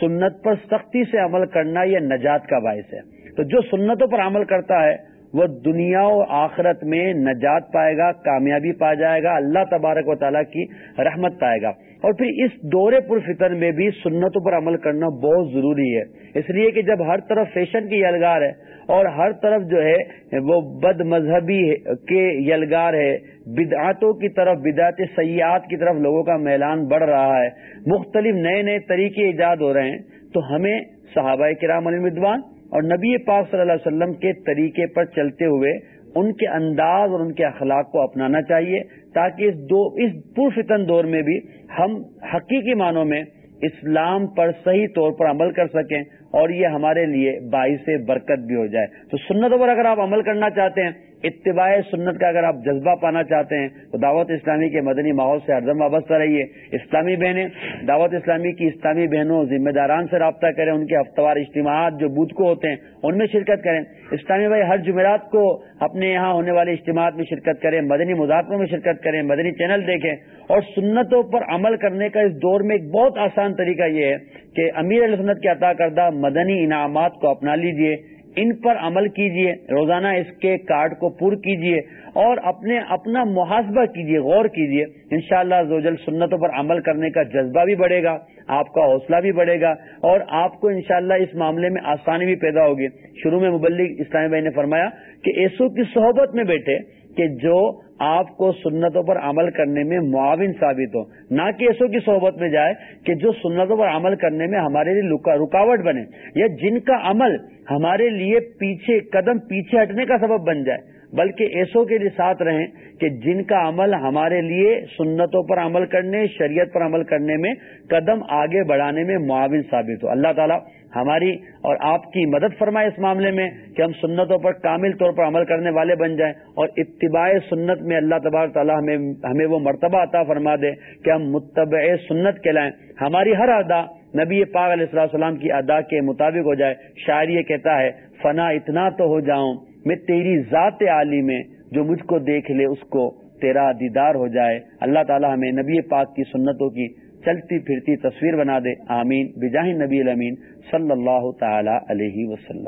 سنت پر سختی سے عمل کرنا یہ نجات کا باعث ہے۔ تو جو سنتوں پر عمل کرتا ہے، وہ دنیا و آخرت میں نجات پائے گا، کامیابی پا جائے گا، اللہ تبارک و تعالیٰ کی رحمت پائے گا۔ اور پھر اس دورے پر فتن میں بھی سنتوں پر عمل کرنا بہت ضروری ہے۔ اس لیے کہ جب ہر طرف فیشن کی یلگار ہے اور ہر طرف جو ہے وہ بد مذہبی کے یلگار ہے۔ بدعاتوں کی طرف، بدعت سیاحت کی طرف لوگوں کا میلان بڑھ رہا ہے۔ مختلف نئے نئے طریقے ایجاد ہو رہے ہیں۔ تو ہمیں صحابہ کرام علی مدوان اور نبی پاک صلی اللہ علیہ وسلم کے طریقے پر چلتے ہوئے ان کے انداز اور ان کے اخلاق کو اپنانا چاہیے تاکہ اس دو، اس پرفتن دور میں بھی ہم حقیقی معنوں میں اسلام پر صحیح طور پر عمل کر سکیں اور یہ ہمارے لیے باعث برکت بھی ہو جائے۔ تو سنتوں پر اگر آپ عمل کرنا چاہتے ہیں اتباع سنت کا اگر آپ جذبہ پانا چاہتے ہیں، تو دعوت اسلامی کے مدنی ماحول سے ہردم وابستہ رہیے۔ اسلامی بہنیں، دعوت اسلامی کی اسلامی بہنوں ذمہ داران سے رابطہ کریں، ان کے ہفتوار اجتماعات جو بدھ کو ہوتے ہیں، ان میں شرکت کریں۔ اسلامی بھائی، ہر جمعرات کو اپنے یہاں ہونے والے اجتماعات میں شرکت کریں، مدنی مذاکروں میں شرکت کریں، مدنی چینل دیکھیں۔ اور سنتوں پر عمل کرنے کا اس دور میں ایک بہت آسان طریقہ یہ ہے کہ امیر علیہ سنت کے عطا کردہ مدنی انعامات کو اپنا لیجیے۔ ان پر عمل کیجیے، روزانہ اس کے کارڈ کو پر کیجیے اور اپنے اپنا محاسبہ کیجیے، غور کیجیے۔ انشاءاللہ شاء اللہ سنتوں پر عمل کرنے کا جذبہ بھی بڑھے گا، آپ کا حوصلہ بھی بڑھے گا اور آپ کو انشاءاللہ اس معاملے میں آسانی بھی پیدا ہوگی۔ شروع میں مبلک اسلامی بھائی نے فرمایا کہ ایسو کی صحبت میں بیٹھے کہ جو آپ کو سنتوں پر عمل کرنے میں معاون ثابت ہو نہ کہ ایسو کی صحبت میں جائے کہ جو سنتوں پر عمل کرنے میں ہمارے لیے رکاوٹ بنے یا جن کا عمل ہمارے لیے پیچھے قدم پیچھے ہٹنے کا سبب بن جائے، بلکہ ایسو کے لیے ساتھ رہیں کہ جن کا عمل ہمارے لیے سنتوں پر عمل کرنے، شریعت پر عمل کرنے میں قدم آگے بڑھانے میں معاون ثابت ہو۔ اللہ تعالیٰ ہماری اور آپ کی مدد فرمائے اس معاملے میں کہ ہم سنتوں پر کامل طور پر عمل کرنے والے بن جائیں اور اتباع سنت میں اللہ تبار تعالیٰ ہمیں ہمیں وہ مرتبہ عطا فرما دے کہ ہم متبع سنت کہلائیں۔ ہماری ہر ادا نبی پاک علیہ السلام کی ادا کے مطابق ہو جائے۔ شاعر یہ کہتا ہے، فنا اتنا تو ہو جاؤں، میں تیری ذات عالی میں جو مجھ کو دیکھ لے اس کو تیرا دیدار ہو جائے۔ اللہ تعالیٰ ہمیں نبی پاک کی سنتوں کی چلتی پھرتی تصویر بنا دے. آمین. بجاہ نبی الامین صلی اللہ تعالی علیہ وسلم.